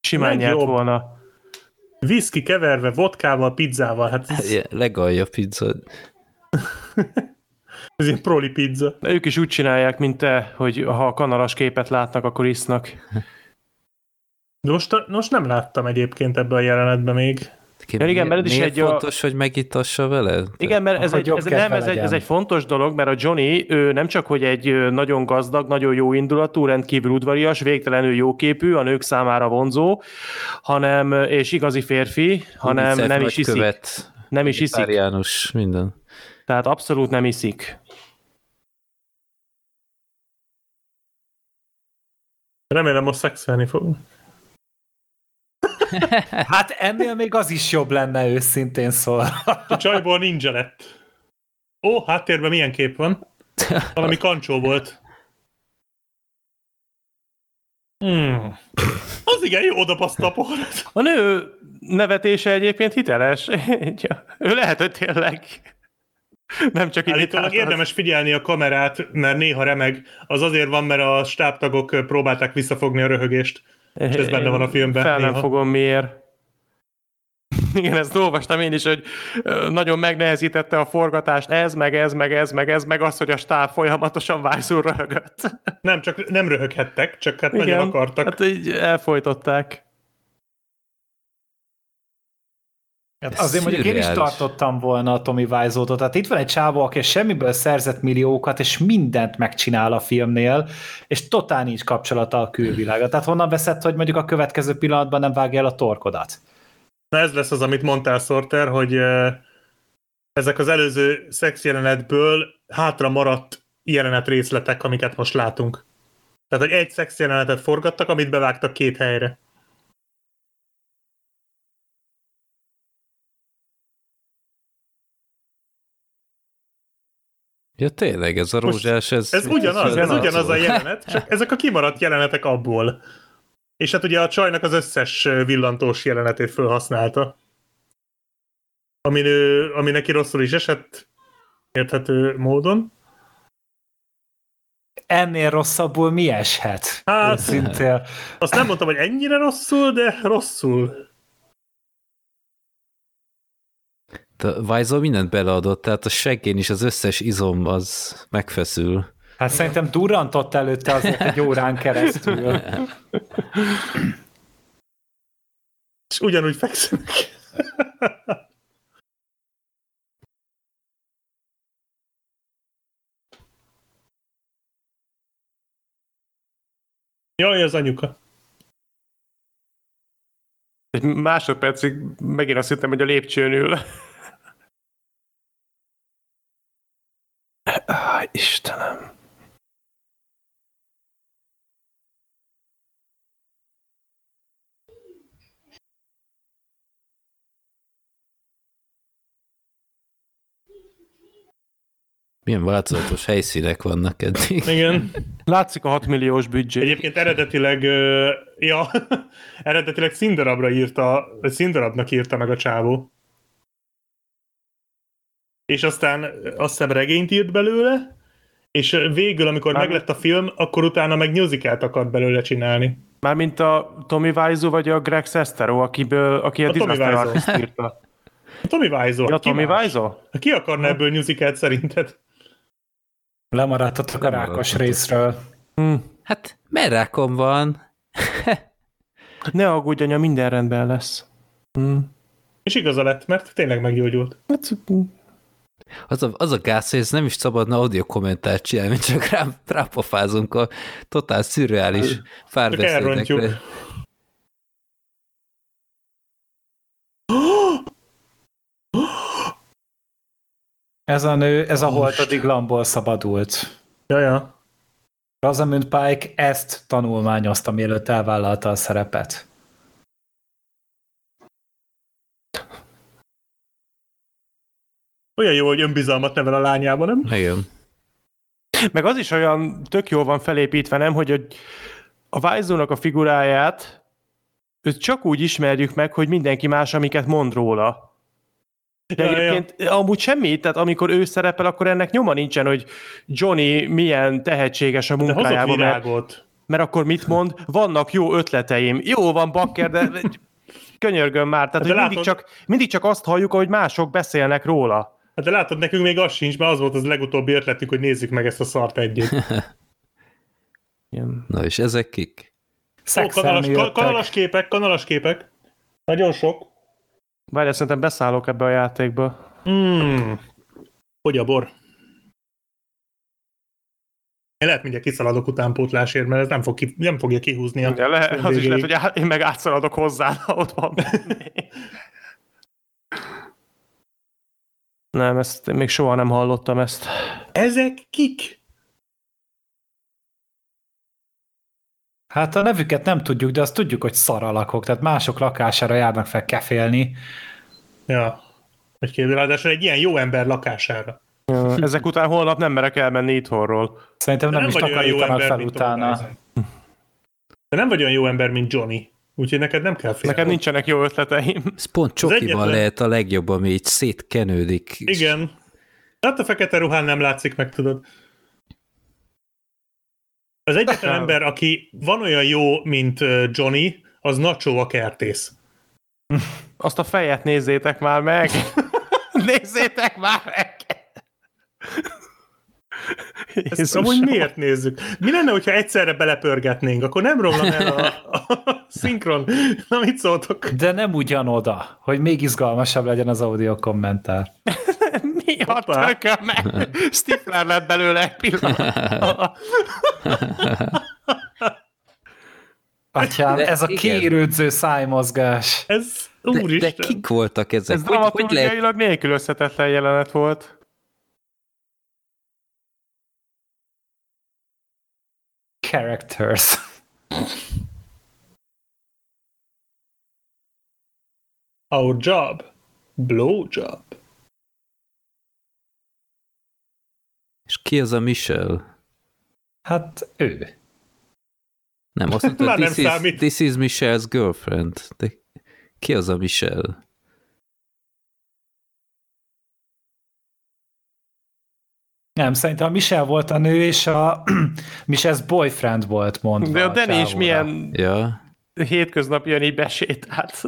Simán nyert volna. Viszki keverve, vodkával, pizzával. Hát ez... Legalja pizza. ez ilyen proli pizza. De ők is úgy csinálják, mint te, hogy ha a kanalas képet látnak, akkor isznak. De most, most nem láttam egyébként ebbe a jelenetben még. Ja, igen, mert ez is egy fontos, a... hogy megitassa vele? Igen, mert ez egy, ez, nem, ez, egy, ez egy fontos dolog, mert a Johnny, ő nem csak, hogy egy nagyon gazdag, nagyon jó indulatú, rendkívül udvarias, végtelenül jóképű, a nők számára vonzó, hanem, és igazi férfi, hanem nem is iszik. Követ, nem is iszik. János, minden. Tehát abszolút nem iszik. Remélem, most szexelni fog. Hát ennél még az is jobb lenne őszintén szól. A csajból ninja lett. Ó, háttérben milyen kép van? Valami kancsó volt. Hmm. Az igen, jó odapaszta a poharat. A nő nevetése egyébként hiteles. ő lehet, hogy tényleg nem csak Állítólag érdemes figyelni a kamerát, mert néha remeg. Az azért van, mert a stábtagok próbálták visszafogni a röhögést. És ez benne van a filmben. Fel nem néha. fogom miért. Igen, ezt olvastam én is, hogy nagyon megnehezítette a forgatást ez, meg ez, meg ez, meg ez, meg az, hogy a stáb folyamatosan vájszul röhögött. Nem, csak nem röhöghettek, csak hát Igen, nagyon akartak. hát így elfolytották. Hát azért mondjuk én is tartottam volna a Tommy Wiseau-t, tehát itt van egy csávó, aki semmiből szerzett milliókat, és mindent megcsinál a filmnél, és totál nincs kapcsolata a külvilága. Tehát honnan veszed, hogy mondjuk a következő pillanatban nem vágja el a torkodat? Na ez lesz az, amit mondtál, Sorter, hogy ezek az előző szex jelenetből hátra maradt jelenet részletek, amiket most látunk. Tehát, hogy egy szex jelenetet forgattak, amit bevágtak két helyre. Ja tényleg, ez a rózsás, ez... Ez ugyanaz, ez ugyanaz a jelenet, csak ezek a kimaradt jelenetek abból. És hát ugye a csajnak az összes villantós jelenetét felhasználta. Ami, ami neki rosszul is esett, érthető módon. Ennél rosszabbul mi eshet? Hát, Szintén. azt nem mondtam, hogy ennyire rosszul, de rosszul. A Vajzol mindent beleadott, tehát a seggén is az összes izom az megfeszül. Hát szerintem durrantott előtte azért egy órán keresztül. És ugyanúgy fekszenek. Jaj, az anyuka. Egy másodpercig megint azt hittem, hogy a lépcsőn ül. Ah, Istenem. Milyen változatos helyszínek vannak eddig. Igen. Látszik a 6 milliós büdzsé. Egyébként eredetileg, ja, eredetileg színdarabra írta, színdarabnak írta meg a csávó és aztán azt hiszem regényt írt belőle, és végül, amikor Már meglett a film, akkor utána meg musicalt akart belőle csinálni. Mármint a Tommy Wiseau vagy a Greg Sestero, akiből, aki a, a Disaster Artist írta. A Tommy Wiseau. Ja, Tommy Wiseau? Ki akarna ebből musicalt szerinted? Lemaradtatok a rákos részről. Hm. Hát, mert rákom van? ne aggódj, anya, minden rendben lesz. Hm. És igaza lett, mert tényleg meggyógyult. Hát, az a, az a gáz, hogy ez nem is szabadna audio kommentárt csinálni, csak rá, rápofázunk a totál szürreális párbeszédekre. Ez a nő, ez a holt a diglamból szabadult. Jaja. Rosamund Pike ezt tanulmányozta, mielőtt elvállalta a szerepet. Olyan jó, hogy önbizalmat nevel a lányában, nem? Igen. Meg az is olyan tök jól van felépítve, nem, hogy a Vájzónak a figuráját őt csak úgy ismerjük meg, hogy mindenki más, amiket mond róla. De ja, egyébként ja. amúgy semmi, tehát amikor ő szerepel, akkor ennek nyoma nincsen, hogy Johnny milyen tehetséges a munkájában. Mert, mert akkor mit mond? Vannak jó ötleteim. Jó van, bakker, de könyörgöm már. Tehát, hát hogy mindig, csak, mindig csak azt halljuk, hogy mások beszélnek róla. Hát de látod, nekünk még az sincs, mert az volt az legutóbbi ötletük, hogy nézzük meg ezt a szart együtt. Na és ezek kik? Ó, kanalas, kanalas képek, kanalas képek. Nagyon sok. Várj, szerintem beszállok ebbe a játékba. Hmm. Hogy a bor? Én lehet mindjárt kiszaladok utánpótlásért, mert ez nem, fog ki, nem fogja kihúzni a ja, le, Az is lehet, hogy á, én meg átszaladok hozzá, ha ott van. nem, ezt még soha nem hallottam ezt. Ezek kik? Hát a nevüket nem tudjuk, de azt tudjuk, hogy szaralakok, tehát mások lakására járnak fel kefélni. Ja, hogy képzel, ráadásul egy ilyen jó ember lakására. Ja, ezek után holnap nem merek elmenni itthonról. Szerintem nem, nem is takarítanak fel utána. De nem vagy olyan jó ember, mint Johnny. Úgyhogy neked nem kell félni. Neked nincsenek jó ötleteim. Ez pont csokiban egyetlen... lehet a legjobb, ami így szétkenődik. Igen. Hát a fekete ruhán nem látszik meg, tudod. Az egyetlen ember, aki van olyan jó, mint Johnny, az Nacho a kertész. Azt a fejet nézzétek már meg! nézzétek már meg! Ezt amúgy miért nézzük? Mi lenne, hogyha egyszerre belepörgetnénk? Akkor nem romlan el a, a szinkron. Na, mit szóltok? De nem ugyanoda, hogy még izgalmasabb legyen az audio kommentár. Mi a tököm? Stifler lett belőle egy pillanat. Atyám, ez a kérődző szájmozgás. Ez, úristen. De, de kik voltak ezek? Ez hogy, dramaturgiailag lehet... nélkülözhetetlen jelenet volt. Characters. Our job. Blow job. Ki az a Michelle? Hát ő. Nem, azt mondta, this, is, this is Michelle's girlfriend. De ki az a Michelle? Nem, szerintem a Michelle volt a nő, és a Michelle's boyfriend volt mondva. De a Danny is milyen ja. hétköznap így besétált.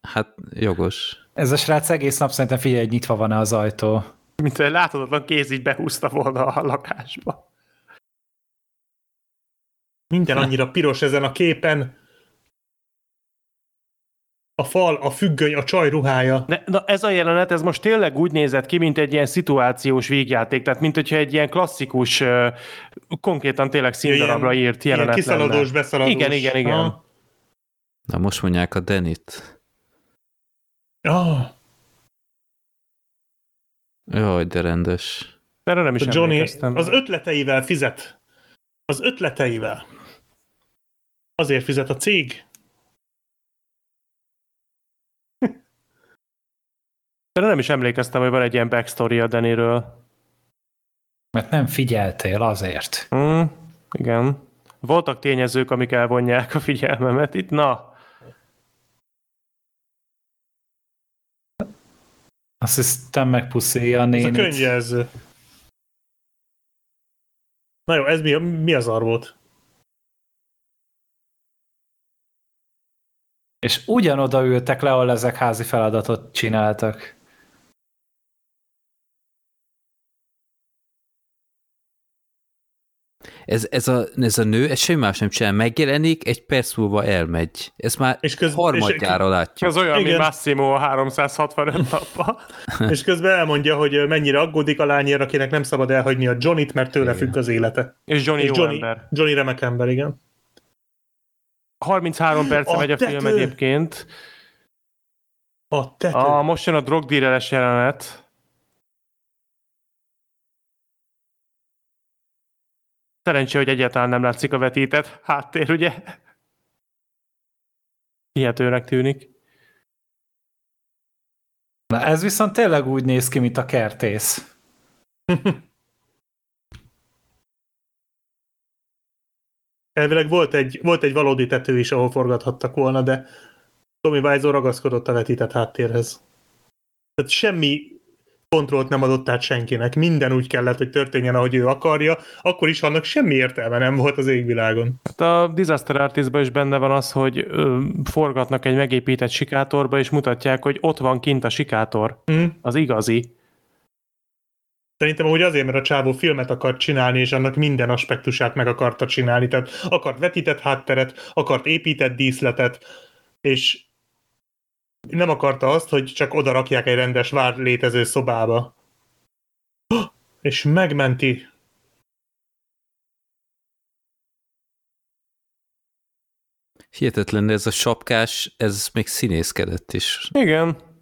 Hát jogos. Ez a srác egész nap szerintem figyelj, hogy nyitva van-e az ajtó. Mint egy láthatatlan kéz így behúzta volna a lakásba. Minden annyira piros ezen a képen. A fal, a függöny, a csaj ruhája. De, na ez a jelenet, ez most tényleg úgy nézett ki, mint egy ilyen szituációs végjáték, tehát mint hogyha egy ilyen klasszikus, konkrétan tényleg színdarabra írt jelenet ilyen kiszaladós, lenne. beszaladós. Igen, igen, igen. Ha. Na most mondják a Denit. Oh. Jaj, de rendes. Erre nem is a Johnny az ötleteivel fizet. Az ötleteivel. Azért fizet a cég. De nem is emlékeztem, hogy van egy ilyen backstory a Deniről. Mert nem figyeltél azért. Mm, igen. Voltak tényezők, amik elvonják a figyelmemet. Itt na. Azt hiszem megpuszilja a nénit. Ez a könyvjelző. Na jó, ez mi, mi az ar volt? És ugyanoda ültek le, ahol ezek házi feladatot csináltak. Ez, ez, a, ez a nő, ez semmi más nem csinál, megjelenik, egy perc múlva elmegy. Ez már és köz, harmadjára és, látjuk. Ez olyan, Igen. mint Massimo a 365 napba. és közben elmondja, hogy mennyire aggódik a lányért, akinek nem szabad elhagyni a Johnnyt, mert tőle igen. függ az élete. És Johnny és jó Johnny, ember. Johnny remek ember, igen. 33 perce megy a film egyébként. A tető. A, most jön a drogdíreles jelenet. Szerencsé, hogy egyáltalán nem látszik a vetített háttér, ugye? Hihetőnek tűnik. Na ez viszont tényleg úgy néz ki, mint a kertész. Elvileg volt egy, volt egy valódi tető is, ahol forgathattak volna, de Tommy Wiseau ragaszkodott a vetített háttérhez. Tehát semmi kontrollt nem adott át senkinek. Minden úgy kellett, hogy történjen, ahogy ő akarja, akkor is annak semmi értelme nem volt az égvilágon. Hát a Disaster artist is benne van az, hogy ö, forgatnak egy megépített sikátorba, és mutatják, hogy ott van kint a sikátor. Mm. Az igazi. Szerintem úgy azért, mert a csávó filmet akart csinálni, és annak minden aspektusát meg akarta csinálni. Tehát akart vetített hátteret, akart épített díszletet, és nem akarta azt, hogy csak oda rakják egy rendes vár létező szobába. És megmenti. Hihetetlen, ez a sapkás, ez még színészkedett is. Igen.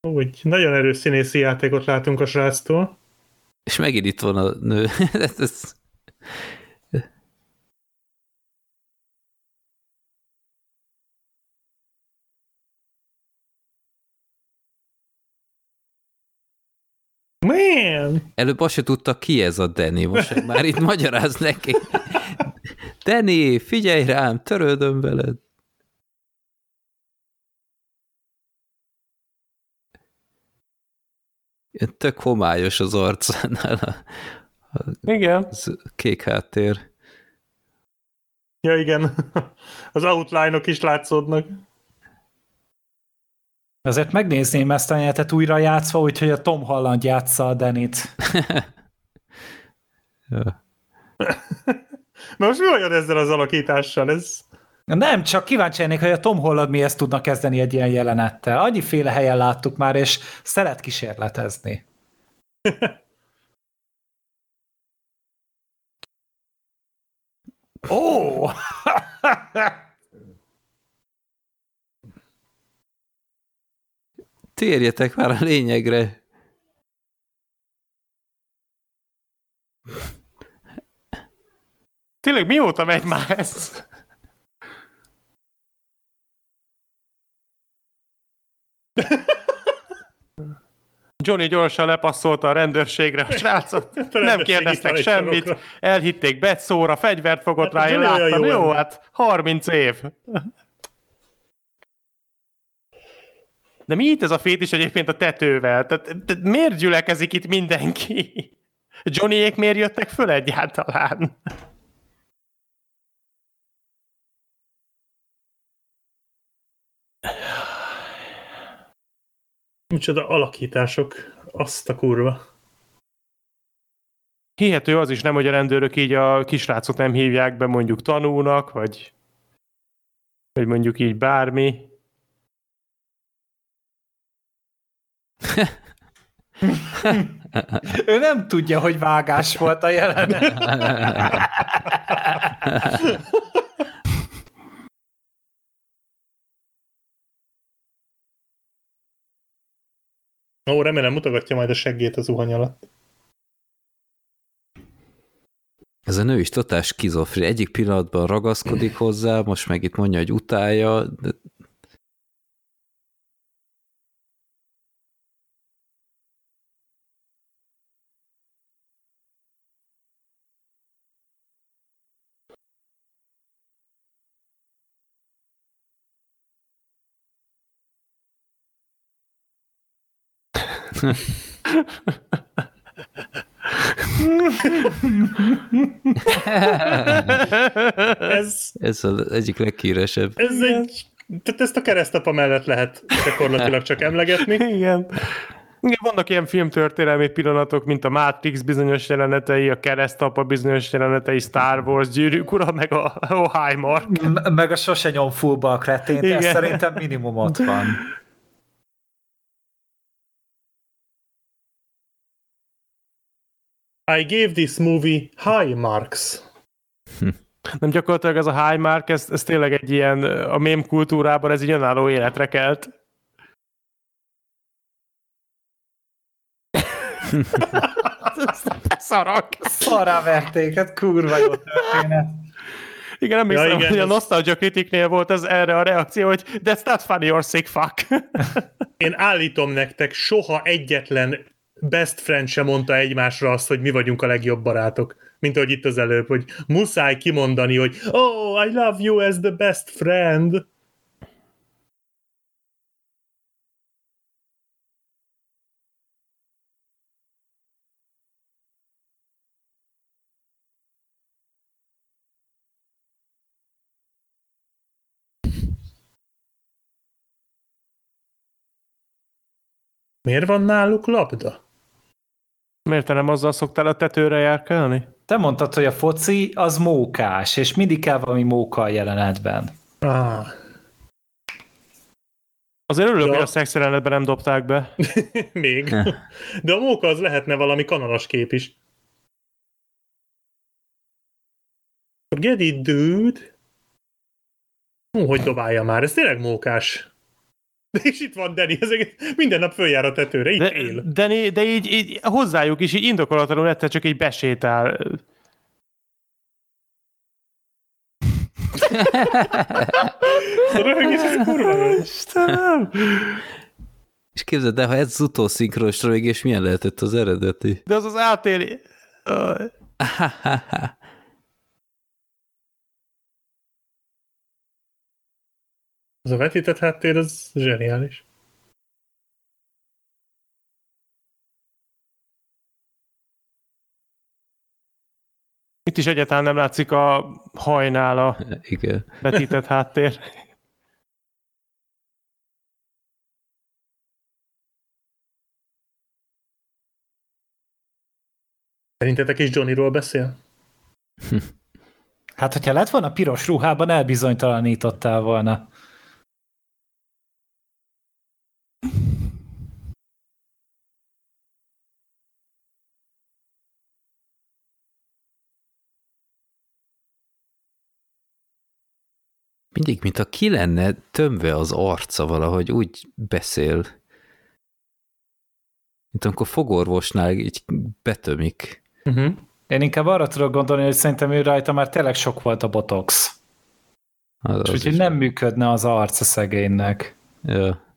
Úgy, nagyon erős színészi játékot látunk a sráctól. És megint itt van a nő. ez... Man! Előbb azt se tudta, ki ez a Danny, most már itt magyaráz neki. Danny, figyelj rám, törődöm veled. Tök homályos az arcánál. A, a, igen. Az kék háttér. Ja, igen. Az outline-ok is látszódnak. Azért megnézném ezt a nyetet újra játszva, úgyhogy a Tom Holland játsza a Denit. ja. Na most mi olyan ezzel az alakítással? Ez... Nem, csak kíváncsi lennék, hogy a Tom Holland mi ezt tudna kezdeni egy ilyen jelenettel. Annyiféle helyen láttuk már, és szeret kísérletezni. Ó! oh! Térjetek már a lényegre. Tényleg mióta megy már ez? Johnny gyorsan lepasszolta a rendőrségre a srácot, a nem kérdeztek semmit, sorokra. elhitték betszóra, fegyvert fogott hát, rá, láttam, jó, jó, hát 30 év. De mi itt ez a fét is egyébként a tetővel? Tehát, tehát miért gyülekezik itt mindenki? Johnnyék miért jöttek föl egyáltalán? Micsoda alakítások, azt a kurva. Hihető az is nem, hogy a rendőrök így a kisrácot nem hívják be mondjuk tanúnak, vagy, vagy mondjuk így bármi. ő nem tudja, hogy vágás volt a jelenet. Ó, remélem mutogatja majd a seggét az zuhany alatt. Ez a nő is totál skizofri. Egyik pillanatban ragaszkodik hozzá, most meg itt mondja, hogy utálja, de ez, ez az egyik leghíresebb. Ez egy, tehát ezt a keresztapa mellett lehet gyakorlatilag csak emlegetni. Igen. Igen, vannak ilyen filmtörténelmi pillanatok, mint a Matrix bizonyos jelenetei, a keresztapa bizonyos jelenetei, Star Wars, Gyűrűk ura, meg a oh, High Mark. Meg a sose nyom fullba a kretént, ez szerintem minimum ott van. I gave this movie high marks. Nem gyakorlatilag ez a high mark, ez, ez tényleg egy ilyen, a mém kultúrában ez egy önálló életre kelt. Szarak. Szará verték, hát kurva jó történet. Igen, nem ja, hiszem, igen, hogy a Nostalgia Criticnél volt ez erre a reakció, hogy that's not funny or sick fuck. Én állítom nektek, soha egyetlen best friend sem mondta egymásra azt, hogy mi vagyunk a legjobb barátok. Mint ahogy itt az előbb, hogy muszáj kimondani, hogy oh, I love you as the best friend. Miért van náluk labda? Miért te nem azzal szoktál a tetőre járkálni? Te mondtad, hogy a foci az mókás, és mindig kell valami móka a jelenetben. Ah. Azért örülök, ja. hogy a szexjelenetben nem dobták be. Még. De a móka az lehetne valami kanalas kép is. Get it, dude! Hú, hogy dobálja már, ez tényleg mókás. És itt van Danny, ez minden nap följár a tetőre, itt de, él. Danny, de így, így hozzájuk is így indokolatlanul egyszer csak így besétál. Röhögés, ez kurva Istenem! És képzeld, de ha ez az utószinkronos röhögés, milyen lehetett az eredeti? De az az átéli... Az a vetített háttér, az zseniális. Itt is egyáltalán nem látszik a hajnál a Igen. vetített háttér. Szerintetek is Johnnyról beszél? Hát, hogyha lett volna piros ruhában, elbizonytalanítottál volna. Mindig, mint a ki lenne tömve az arca valahogy, úgy beszél. Mint amikor fogorvosnál így betömik. Uh-huh. Én inkább arra tudok gondolni, hogy szerintem ő rajta már tényleg sok volt a botox. Az, az Úgyhogy nem működne az arca szegénynek. Ja.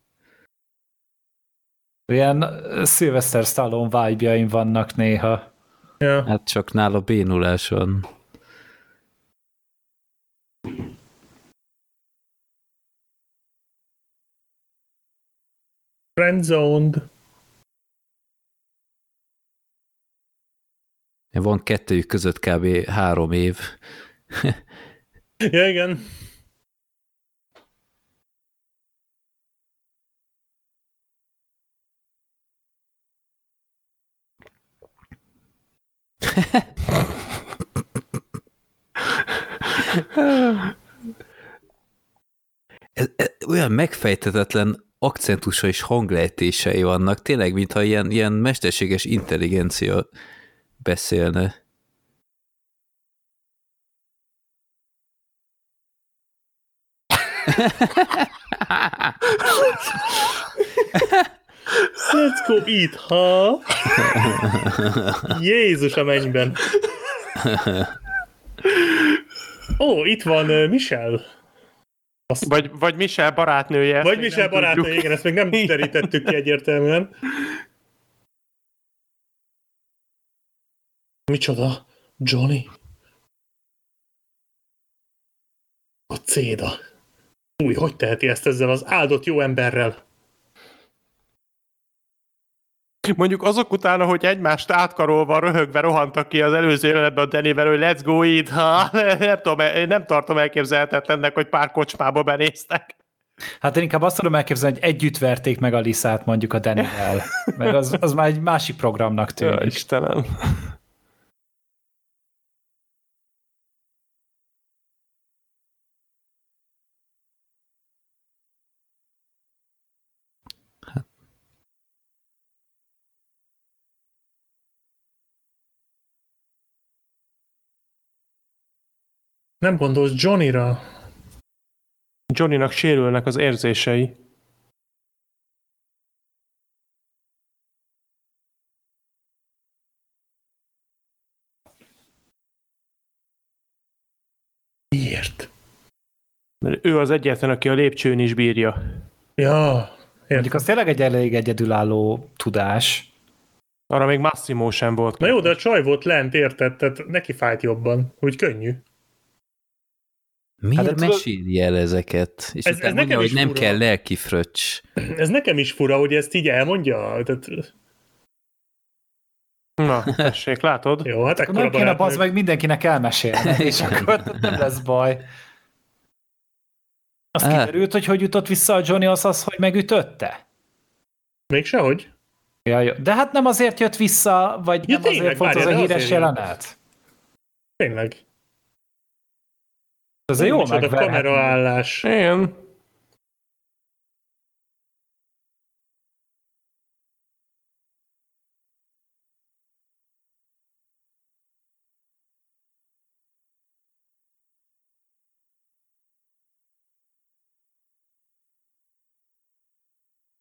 Ilyen Sylvester Stallone vibe vannak néha. Ja. Hát csak nála bénulás van. Friendzoned. Van kettőjük között kb. három év. ja, igen. ez, ez, olyan megfejtetetlen akcentusa és hanglejtései vannak, tényleg, mintha ilyen, ilyen mesterséges intelligencia beszélne. Let's go ha? Jézus a mennyben. Ó, itt van Michel. Azt... Vagy, vagy Michel barátnője. Vagy Michel barátnője, igen, ezt még nem terítettük ki egyértelműen. Micsoda? Johnny? A céda. Új, hogy teheti ezt ezzel az áldott jó emberrel? Mondjuk azok után, hogy egymást átkarolva, röhögve rohantak ki az előző jelenetben a Denivel, hogy let's go eat, ha nem, tudom, én nem tartom elképzelhetetlennek, hogy pár kocsmába benéztek. Hát én inkább azt tudom elképzelni, hogy együtt verték meg a Liszát mondjuk a Danivel, mert az, az már egy másik programnak tűnik. Ja, Istenem. Nem gondolsz Johnnyra? Johnnynak sérülnek az érzései. Miért? Mert ő az egyetlen, aki a lépcsőn is bírja. Ja, Mondjuk az tényleg egy elég egyedülálló tudás. Arra még Massimo sem volt. Na jó, de a csaj volt lent, érted? Tehát neki fájt jobban. Úgy könnyű. Miért hát, mesélj el ezeket? És ez, ez nekem mondja, hogy nem fura. kell lelki fröccs. Ez nekem is fura, hogy ezt így elmondja. Tehát... Na, tessék, látod? Jó, hát akkor nem kéne az meg mindenkinek elmesélni, és akkor nem lesz baj. Azt ah. kiderült, hogy hogy jutott vissza a Johnny az az, hogy megütötte? Még sehogy. Ja, jó. De hát nem azért jött vissza, vagy ja, nem tényleg, azért volt az a híres jelenet? Tényleg. Ez jó meg. A kameraállás. Igen.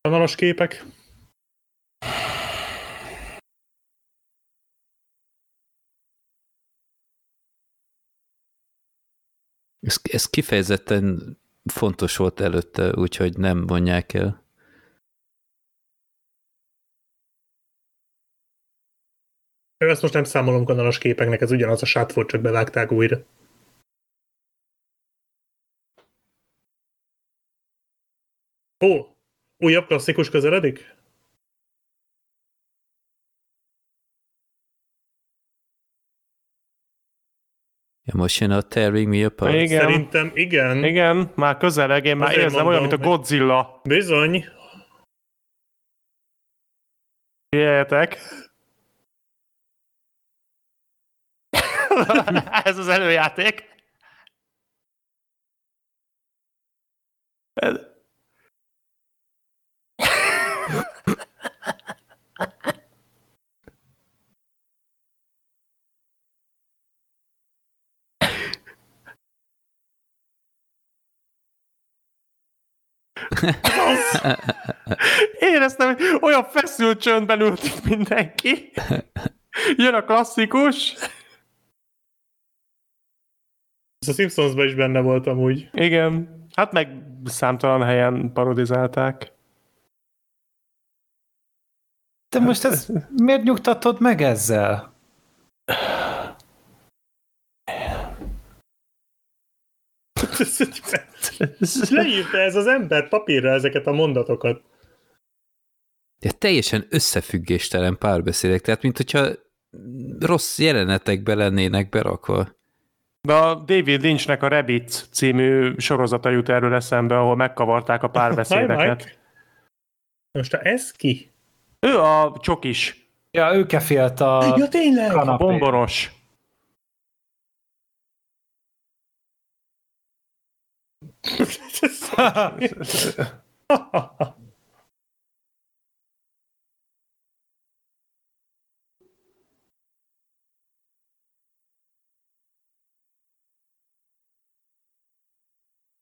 Kanalos képek. Ez, ez kifejezetten fontos volt előtte, úgyhogy nem mondják el. Ezt most nem számolom kanalos képeknek, ez ugyanaz a sát volt, csak bevágták újra. Ó, újabb klasszikus közeledik? Most jön a Tearing Me Apart. Igen. Szerintem igen. Igen, már közeleg, én már Azért érzem mondom, olyan, mint a Godzilla. Bizony. Jöjjetek. Ez az előjáték. Ez... Éreztem, hogy olyan feszült csöndben ült itt mindenki. Jön a klasszikus. Ez a Simpsonsban is benne volt amúgy. Igen. Hát meg számtalan helyen parodizálták. De most ez miért nyugtatod meg ezzel? Leírta ez az ember papírra ezeket a mondatokat. De teljesen összefüggéstelen párbeszédek, tehát mint hogyha rossz jelenetekbe lennének berakva. De a David Lynchnek a Rabbit című sorozata jut erről eszembe, ahol megkavarták a párbeszédeket. Most ez ki? Ő a csokis. Ja, ő kefélt a ja, tényleg? A bomboros.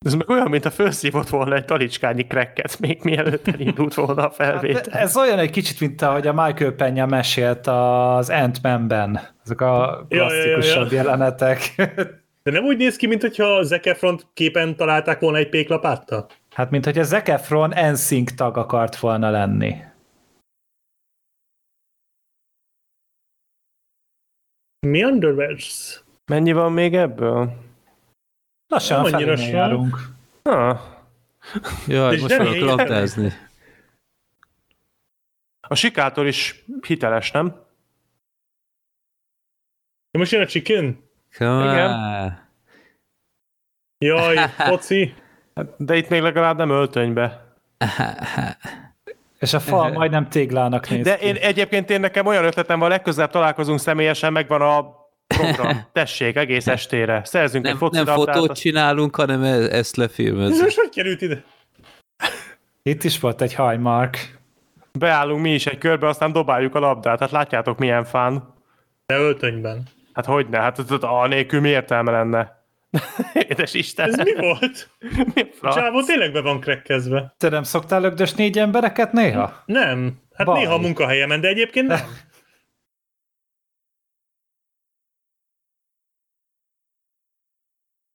Ez meg olyan, mint a felszívott volna egy talicskányi krekket, még mielőtt elindult volna a felvétel. Hát ez olyan egy kicsit, mint ahogy a Michael Penya mesélt az Ant-Man-ben. Ezek a klasszikusabb ja, ja, ja. jelenetek. De nem úgy néz ki, mint hogyha Zac Efron képen találták volna egy péklapáttal? Hát, mint hogyha Zac Efron NSYNC tag akart volna lenni. Mi Underverse? Mennyi van még ebből? Lassan nem annyira járunk. Ah. Jaj, most fogok labdázni. A sikátor is hiteles, nem? De most jön a chicken? Igen. Jaj, foci. De itt még legalább nem öltönybe. És a fal majdnem téglának néz De én egyébként én nekem olyan ötletem van, legközelebb találkozunk személyesen, megvan a program. Tessék, egész estére. Szerzünk nem, egy foci Nem fotót csinálunk, hanem e- ezt lefilmezzük. Ez most hogy került ide? Itt is volt egy hajmark. Beállunk mi is egy körbe, aztán dobáljuk a labdát. Hát látjátok, milyen fán. De öltönyben. Hát hogy ne? Hát a nélkül mi értelme lenne? Édes Isten! Ez mi volt? mi Csávó tényleg be van krekkezve. Te nem szoktál lögdös négy embereket néha? Nem. Hát Baj. néha a munkahelyemen, de egyébként nem.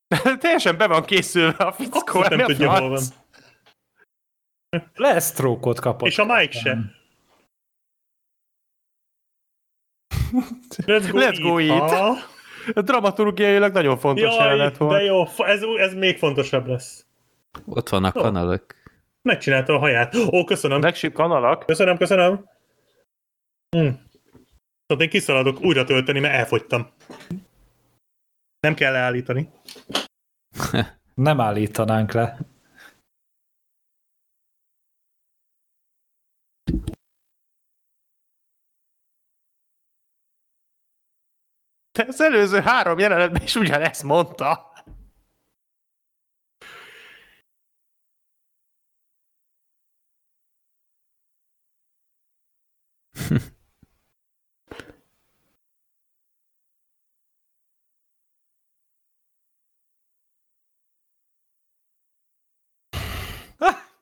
Teljesen be van készülve a fickó. nem tudja, hol van. Lesz trókot kapott. És a Mike sem. Let's go, Let's go eat. Ha? Dramaturgiailag nagyon fontos Jaj, jelenet volt. de jó, ez, ez még fontosabb lesz. Ott vannak kanalok. Megcsinálta a haját. Ó, köszönöm. Megsük kanalak. Köszönöm, köszönöm. Hm. Szóval én kiszaladok újra tölteni, mert elfogytam. Nem kell leállítani. Nem állítanánk le. De az előző három jelenetben is ugyanezt mondta.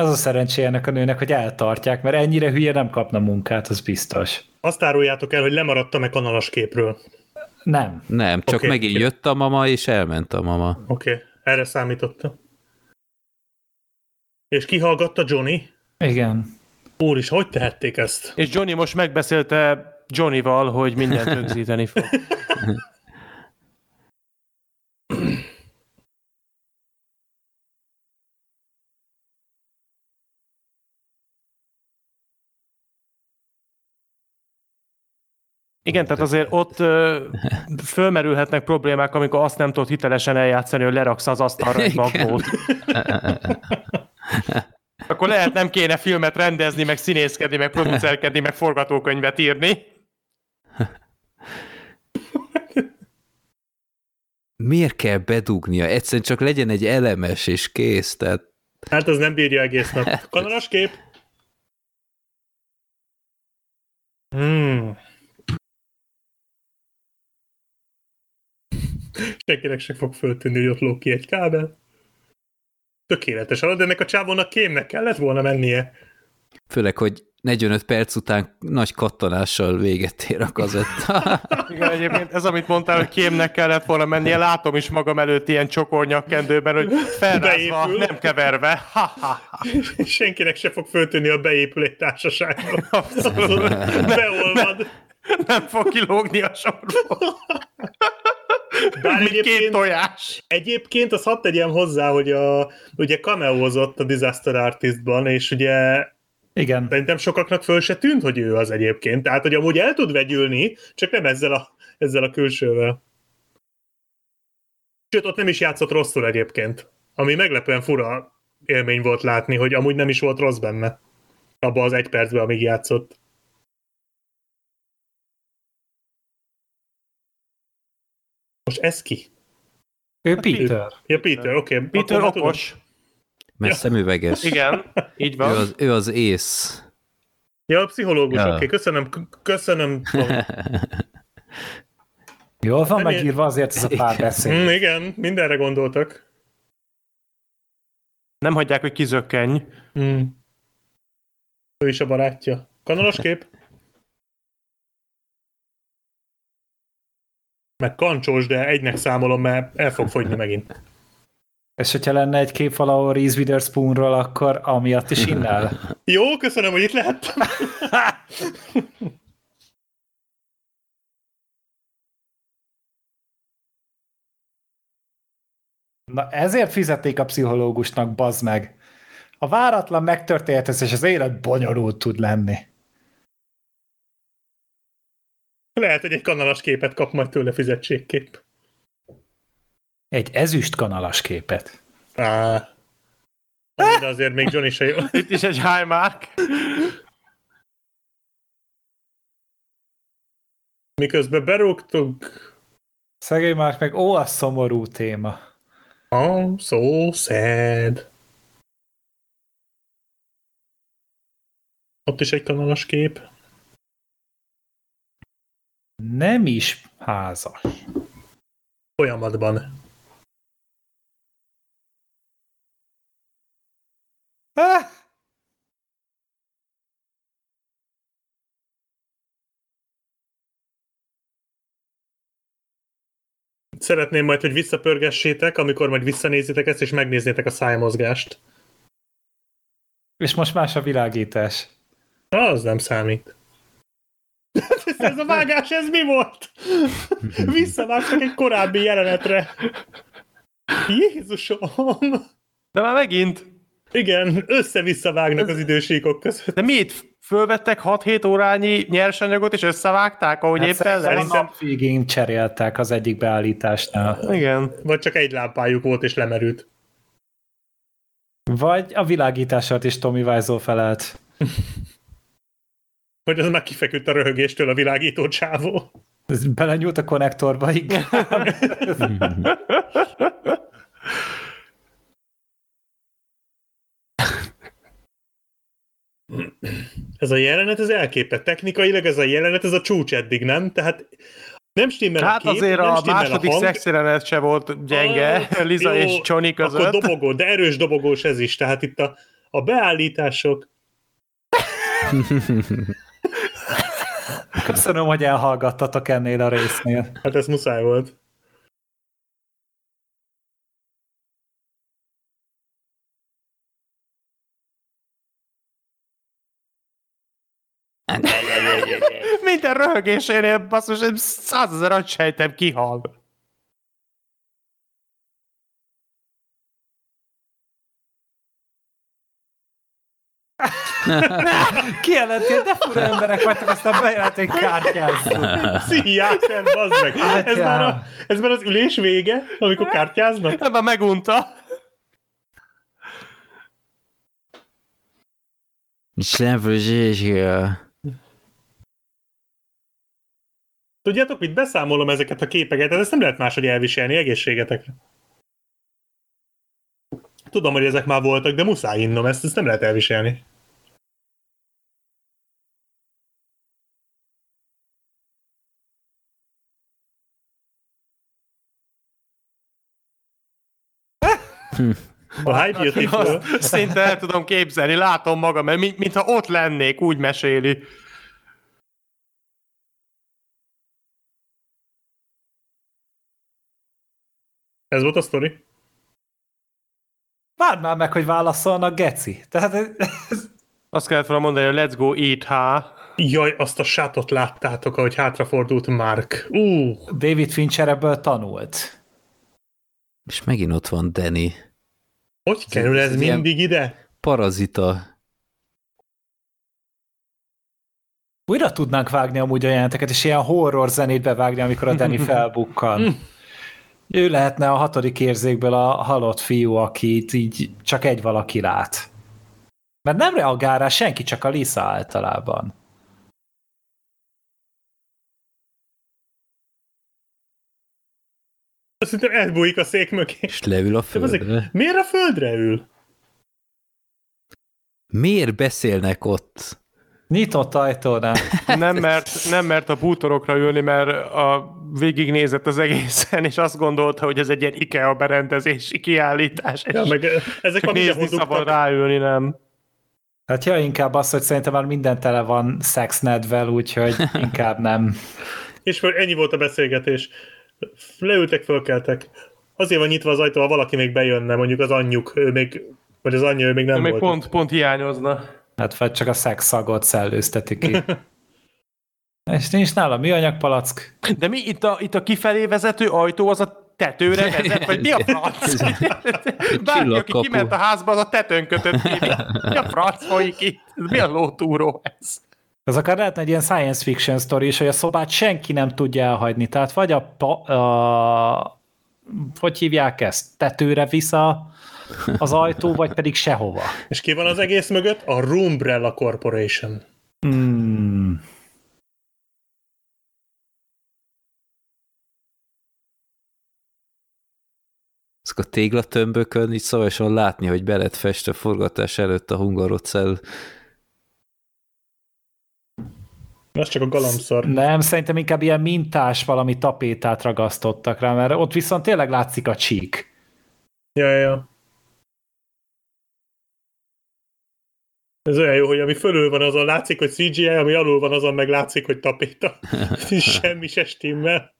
Az a szerencséje ennek a nőnek, hogy eltartják, mert ennyire hülye nem kapna munkát, az biztos. Azt áruljátok el, hogy lemaradtam-e kanalas képről. Nem. Nem, csak Oké, megint jött a mama, és elment a mama. Oké, okay. erre számítottam. És kihallgatta Johnny? Igen. Úr is, hogy tehették ezt? És Johnny most megbeszélte Johnnyval, hogy mindent rögzíteni fog. Igen, tehát azért ott ö, fölmerülhetnek problémák, amikor azt nem tudod hitelesen eljátszani, hogy leraksz az asztalra egy bankót. Akkor lehet nem kéne filmet rendezni, meg színészkedni, meg producerkedni, meg forgatókönyvet írni. Miért kell bedugnia? Egyszerűen csak legyen egy elemes, és kész. Tehát Hát az nem bírja egész nap. Kanalas kép? Hmm. Senkinek se fog föltűnni, hogy ott lóg ki egy kábel. Tökéletes alatt, de ennek a csávónak kémnek kellett volna mennie. főleg, hogy 45 perc után nagy kattanással véget ér a kazetta. Igen, egyébként ez, amit mondtál, hogy kémnek kellett volna mennie, látom is magam előtt ilyen csokornyakkendőben, hogy felrázva, Beépül. nem keverve. Ha, ha, ha. Senkinek se fog föltűnni, a beépül egy társaságba. Abszolút. Beolvad. Nem fog kilógni a sorból. Bár Mint két egyébként, tojás. egyébként azt hadd tegyem hozzá, hogy a, ugye cameózott a Disaster Artistban, és ugye Igen. Szerintem sokaknak föl se tűnt, hogy ő az egyébként. Tehát, hogy amúgy el tud vegyülni, csak nem ezzel a, ezzel a külsővel. Sőt, ott nem is játszott rosszul egyébként. Ami meglepően fura élmény volt látni, hogy amúgy nem is volt rossz benne. Abban az egy percben, amíg játszott. Most ez ki? Ő Peter. Ja, Peter, oké. Okay. Peter okos. Mert szemüveges. Igen, így Ő van. az, ő az ész. Ja, a pszichológus, Ja. oké. Okay. Köszönöm, köszönöm. Jól van megírva azért ez a pár beszéd. mm, igen, mindenre gondoltak. Nem hagyják, hogy kizökkenj. Mm. Ő is a barátja. Kanonos kép? Meg kancsós, de egynek számolom, mert el fog fogyni megint. És hogyha lenne egy kép valahol Reese Witherspoonról, akkor amiatt is innál. Jó, köszönöm, hogy itt lehettem. Na ezért fizették a pszichológusnak, bazd meg. A váratlan megtörténhet és az élet bonyolult tud lenni. Lehet, hogy egy kanalas képet kap majd tőle fizetségkép. Egy ezüst kanalas képet. Á. De azért még Johnny se jó. Itt is egy high mark. Miközben berúgtuk. Szegény már meg, ó, a szomorú téma. Oh, so sad. Ott is egy kanalas kép. Nem is házas. Folyamatban. Ah! Szeretném majd, hogy visszapörgessétek, amikor majd visszanézitek ezt, és megnéznétek a szájmozgást. És most más a világítás. Az nem számít. Ez a vágás, ez mi volt? Visszavágtak egy korábbi jelenetre. Jézusom! De már megint. Igen, össze-vissza vágnak az idősíkok között. De mit? Fölvettek 6-7 órányi nyersanyagot, és összevágták, ahogy hát éppen szerintem... végén cseréltek az egyik beállításnál. Igen. Vagy csak egy lámpájuk volt, és lemerült. Vagy a világítását is Tommy Wiseau felelt. Hogy az már kifeküdt a röhögéstől a világító csávó. Ez belenyúlt a konnektorba, igen. ez a jelenet, ez elképett. Technikailag ez a jelenet, ez a csúcs eddig, nem? Tehát nem stimmel Hát a kép, azért nem a második a szexjelenet se volt gyenge, ah, Liza jó, és Johnny között. Akkor dobogó, de erős dobogós ez is. Tehát itt a, a beállítások... Köszönöm, hogy elhallgattatok ennél a résznél. Hát ez muszáj volt. Minden röhögésénél basszus, százezer agysejtem kihal. Kijelentél, de fura emberek vagytok, aztán bejelenték kártyázzunk. Szia, bazd meg. Ez már, a, ez már az ülés vége, amikor kártyáznak? Ebben megunta. San Tudjátok mit? Beszámolom ezeket a képeket, ezt nem lehet máshogy elviselni egészségetekre. Tudom, hogy ezek már voltak, de muszáj innom, ezt, ezt nem lehet elviselni. A High Beautiful. Szinte el tudom képzelni, látom magam, mert mintha ott lennék, úgy meséli. Ez volt a sztori? Várd már meg, hogy válaszolnak, geci. Tehát ez... Azt kellett volna mondani, hogy let's go eat ha. Jaj, azt a sátot láttátok, ahogy hátrafordult Mark. Uh. David Fincher ebből tanult. És megint ott van Danny. Hogy kerül ez, ez mindig ide? Parazita. Újra tudnánk vágni amúgy a jelenteket, és ilyen horror zenét bevágni, amikor a Danny felbukkan. Ő lehetne a hatodik érzékből a halott fiú, akit így csak egy valaki lát. Mert nem reagál rá senki, csak a Lisa általában. Szerintem elbújik a szék mögé. És leül a földre. Azért, miért a földre ül? Miért beszélnek ott? Nyitott ajtónál. Nem mert, nem mert a bútorokra ülni, mert a végignézett az egészen, és azt gondolta, hogy ez egy ilyen IKEA berendezési kiállítás. Ja, meg ezek csak nézni szabad ráülni, nem. Hát ja, inkább az, hogy szerintem már minden tele van szexnedvel, úgyhogy inkább nem. és ennyi volt a beszélgetés. Leültek, fölkeltek. Azért van nyitva az ajtó, ha valaki még bejönne, mondjuk az anyjuk, ő még, vagy az anyja, ő még nem ő még volt. Pont, pont hiányozna. Hát vagy csak a szex szagot szellőzteti ki. És nincs nála műanyag palack. De mi itt a, itt a kifelé vezető ajtó, az a tetőre vezet, vagy mi a franc? Bárki, aki kiment a házba, az a tetőn kötött ki. Mi a franc folyik itt? Mi a lótúró ez? Ez akár lehetne egy ilyen science fiction story is, hogy a szobát senki nem tudja elhagyni. Tehát vagy a, pa, a hogy hívják ezt? Tetőre vissza az ajtó, vagy pedig sehova. És ki van az egész mögött? A Roombrella Corporation. Hmm. Ezek a téglatömbökön így szavasan látni, hogy be lett festve forgatás előtt a hungarocell. Ez csak a galamszor. Nem, szerintem inkább ilyen mintás valami tapétát ragasztottak rá, mert ott viszont tényleg látszik a csík. Ja, ja, ja. Ez olyan jó, hogy ami fölül van, azon látszik, hogy CGI, ami alul van, azon meg látszik, hogy tapéta. Semmi se stimmel.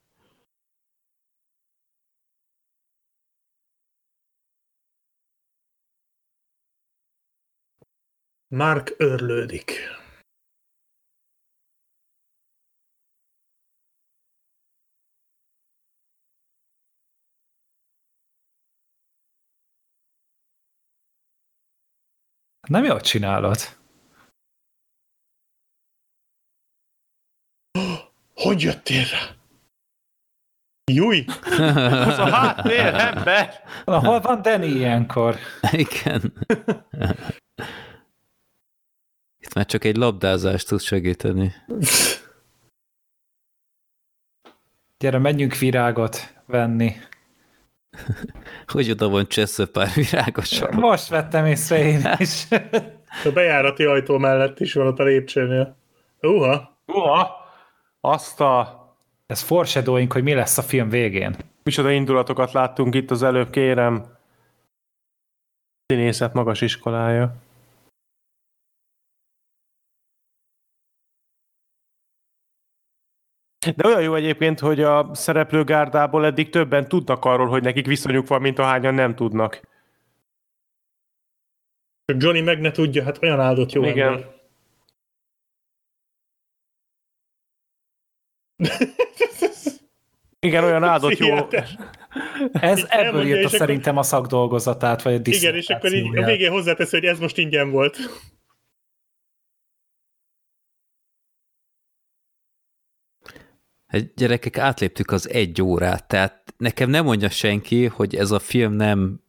Mark örlődik. Nem jól csinálod. Hogy jöttél rá? Júj! Az a háttér ember! Na, hol van Danny ilyenkor? Igen. Itt már csak egy labdázást tud segíteni. Gyere, menjünk virágot venni. Hogy oda van csesző pár virágot Most vettem észre én is. A bejárati ajtó mellett is van ott a lépcsőnél. Uha! Uha! Azt a... Ez foreshadowing, hogy mi lesz a film végén. Micsoda indulatokat láttunk itt az előbb, kérem. Színészet magas iskolája. De olyan jó egyébként, hogy a szereplőgárdából eddig többen tudnak arról, hogy nekik viszonyuk van, mint ahányan nem tudnak. Johnny meg ne tudja, hát olyan áldott jó Igen. ember. Igen, olyan áldott jó. Ez ebből írta és akkor- szerintem a szakdolgozatát, vagy a Igen, és akkor így a végén hozzátesz, hogy ez most ingyen volt. Hát gyerekek, átléptük az egy órát, tehát nekem nem mondja senki, hogy ez a film nem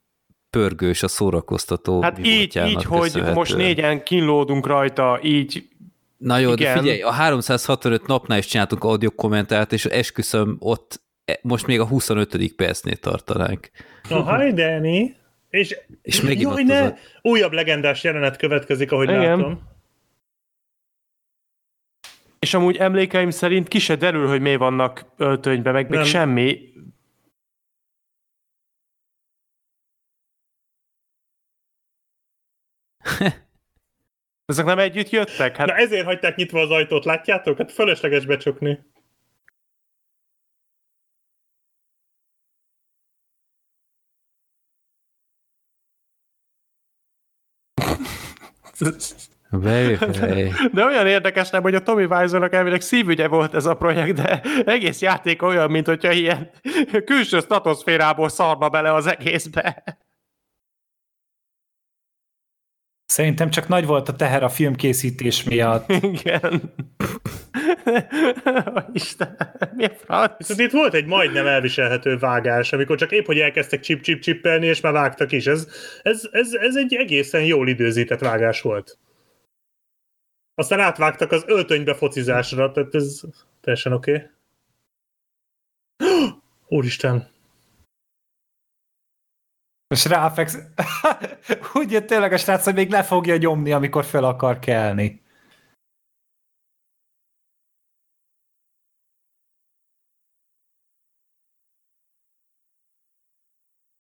pörgős a szórakoztató Hát így, így, hogy most négyen kínlódunk rajta, így Na jó, de Igen. figyelj, a 365 napnál is csináltunk audio kommentárt, és esküszöm, ott e- most még a 25. percnél tartanánk. Na, hi, Danny! És, És megint Jaj, ne! az a- Újabb legendás jelenet következik, ahogy Igen. látom. És amúgy emlékeim szerint ki se derül, hogy mi vannak öltönyben, meg még Nem. semmi. Ezek nem együtt jöttek? Hát Na ezért hagyták nyitva az ajtót, látjátok? Hát fölösleges becsukni. Very, very. De olyan érdekes nem, hogy a Tommy Wiseau-nak elvileg szívügye volt ez a projekt, de egész játék olyan, mint hogyha ilyen külső statoszférából szarna bele az egészbe. Szerintem csak nagy volt a teher a filmkészítés miatt. Igen. Isten, mi a franc? Viszont itt volt egy majdnem elviselhető vágás, amikor csak épp, hogy elkezdtek csip-csip-csippelni, és már vágtak is. Ez, ez, ez, ez egy egészen jól időzített vágás volt. Aztán átvágtak az öltönybe focizásra, tehát ez teljesen oké. Okay. Úristen! Most ráfeksz... Úgy jött tényleg a srác, hogy még le fogja nyomni, amikor fel akar kelni.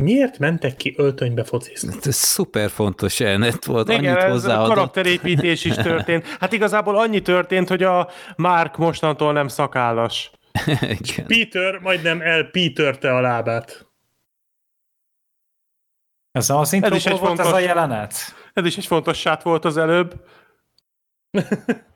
Miért mentek ki öltönybe focizni? Ez szuper fontos jelenet volt, Igen, annyit ez hozzáadott. karakterépítés is történt. Hát igazából annyi történt, hogy a Mark mostantól nem szakállas. Igen. Peter majdnem el Peter-te a lábát. Ez nem is egy volt ez a fontos- jelenet? Ez is egy fontos sát volt az előbb.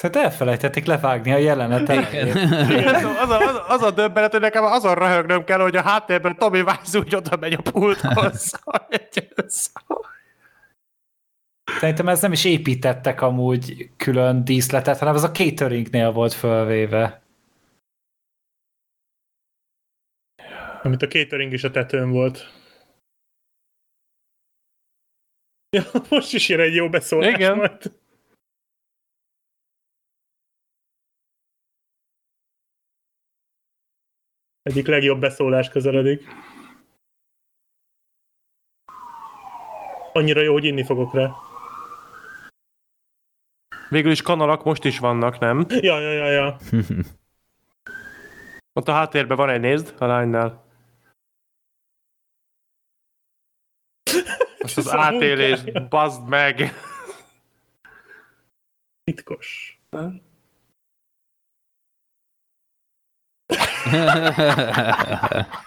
Szerintem elfelejtették levágni a jelenetet. Igen, az, az, a, az, az a döbbenet, hogy nekem azon röhögnöm kell, hogy a háttérben Tommy Wiseau úgy oda megy a pulthoz. Szerintem ez nem is építettek amúgy külön díszletet, hanem ez a cateringnél volt fölvéve. Amit a catering is a tetőn volt. Ja, most is jön egy jó beszólás Igen. majd. Egyik legjobb beszólás közeledik. Annyira jó, hogy inni fogok rá. Végül is kanalak most is vannak, nem? Ja, ja, ja, ja. Ott a háttérben van egy nézd, a lánynál. Most az átélés, bazd meg! Titkos.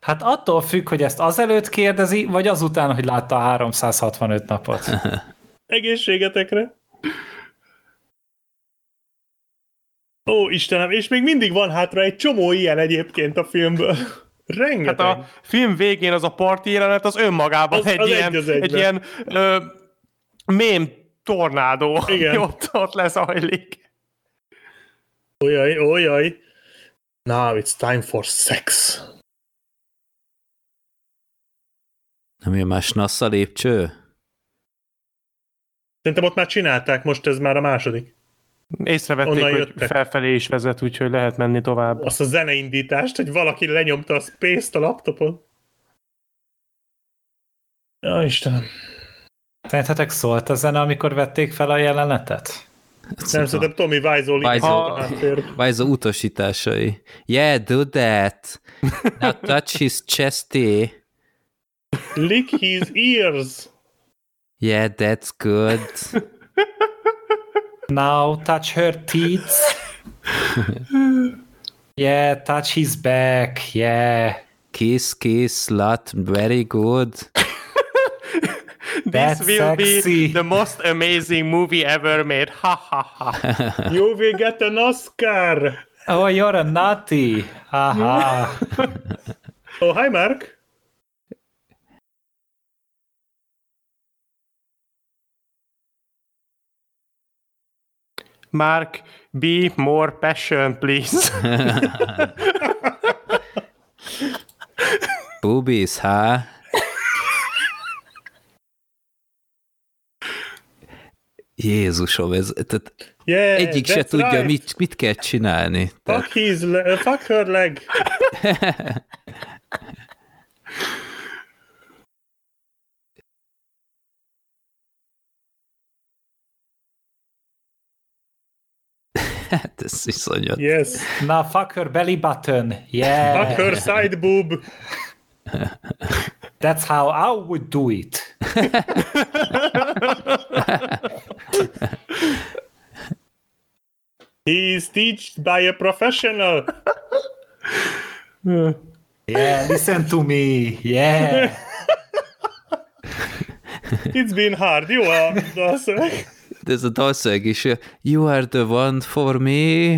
Hát attól függ, hogy ezt azelőtt kérdezi, vagy azután, hogy látta a 365 napot. Egészségetekre! Ó, Istenem, és még mindig van hátra egy csomó ilyen egyébként a filmből. Rengeteg. Hát a film végén az a parti jelenet az önmagában az, egy, az ilyen, egy, egy ilyen ö, mém tornádó, Igen. ott, ott lezajlik. Ojaj, ojaj. Now it's time for sex. Nem jön más nasz a lépcső? Szerintem ott már csinálták, most ez már a második. Észrevették, Onnan hogy jöttek. felfelé is vezet, úgyhogy lehet menni tovább. Azt a zeneindítást, hogy valaki lenyomta a space-t a laptopon. Ja, Istenem. Szerintetek szólt a zene, amikor vették fel a jelenetet? Nem, szerintem Tommy Wiseau Wiseau utasításai. Yeah, do that. Now touch his chesty. Lick his ears. Yeah, that's good. Now touch her teeth. yeah, touch his back. Yeah. Kiss, kiss, slut, very good. This That's will sexy. be the most amazing movie ever made. Ha ha ha. you will get an Oscar. Oh, you're a naughty. Haha. oh, hi, Mark. Mark, be more passion, please. Boobies, huh? Jézusom, ez tehát yeah, egyik se tudja, right. mit, mit kell csinálni. Fuck, his le- fuck her leg. Hát ez iszonyat. Yes. Na, fuck her belly button. Yeah. Fuck her side boob. That's how I would do it. He's taught by a professional. yeah, listen to me. Yeah. It's been hard. Jó a dalszöveg. Ez a dalszöveg is. You are the one for me.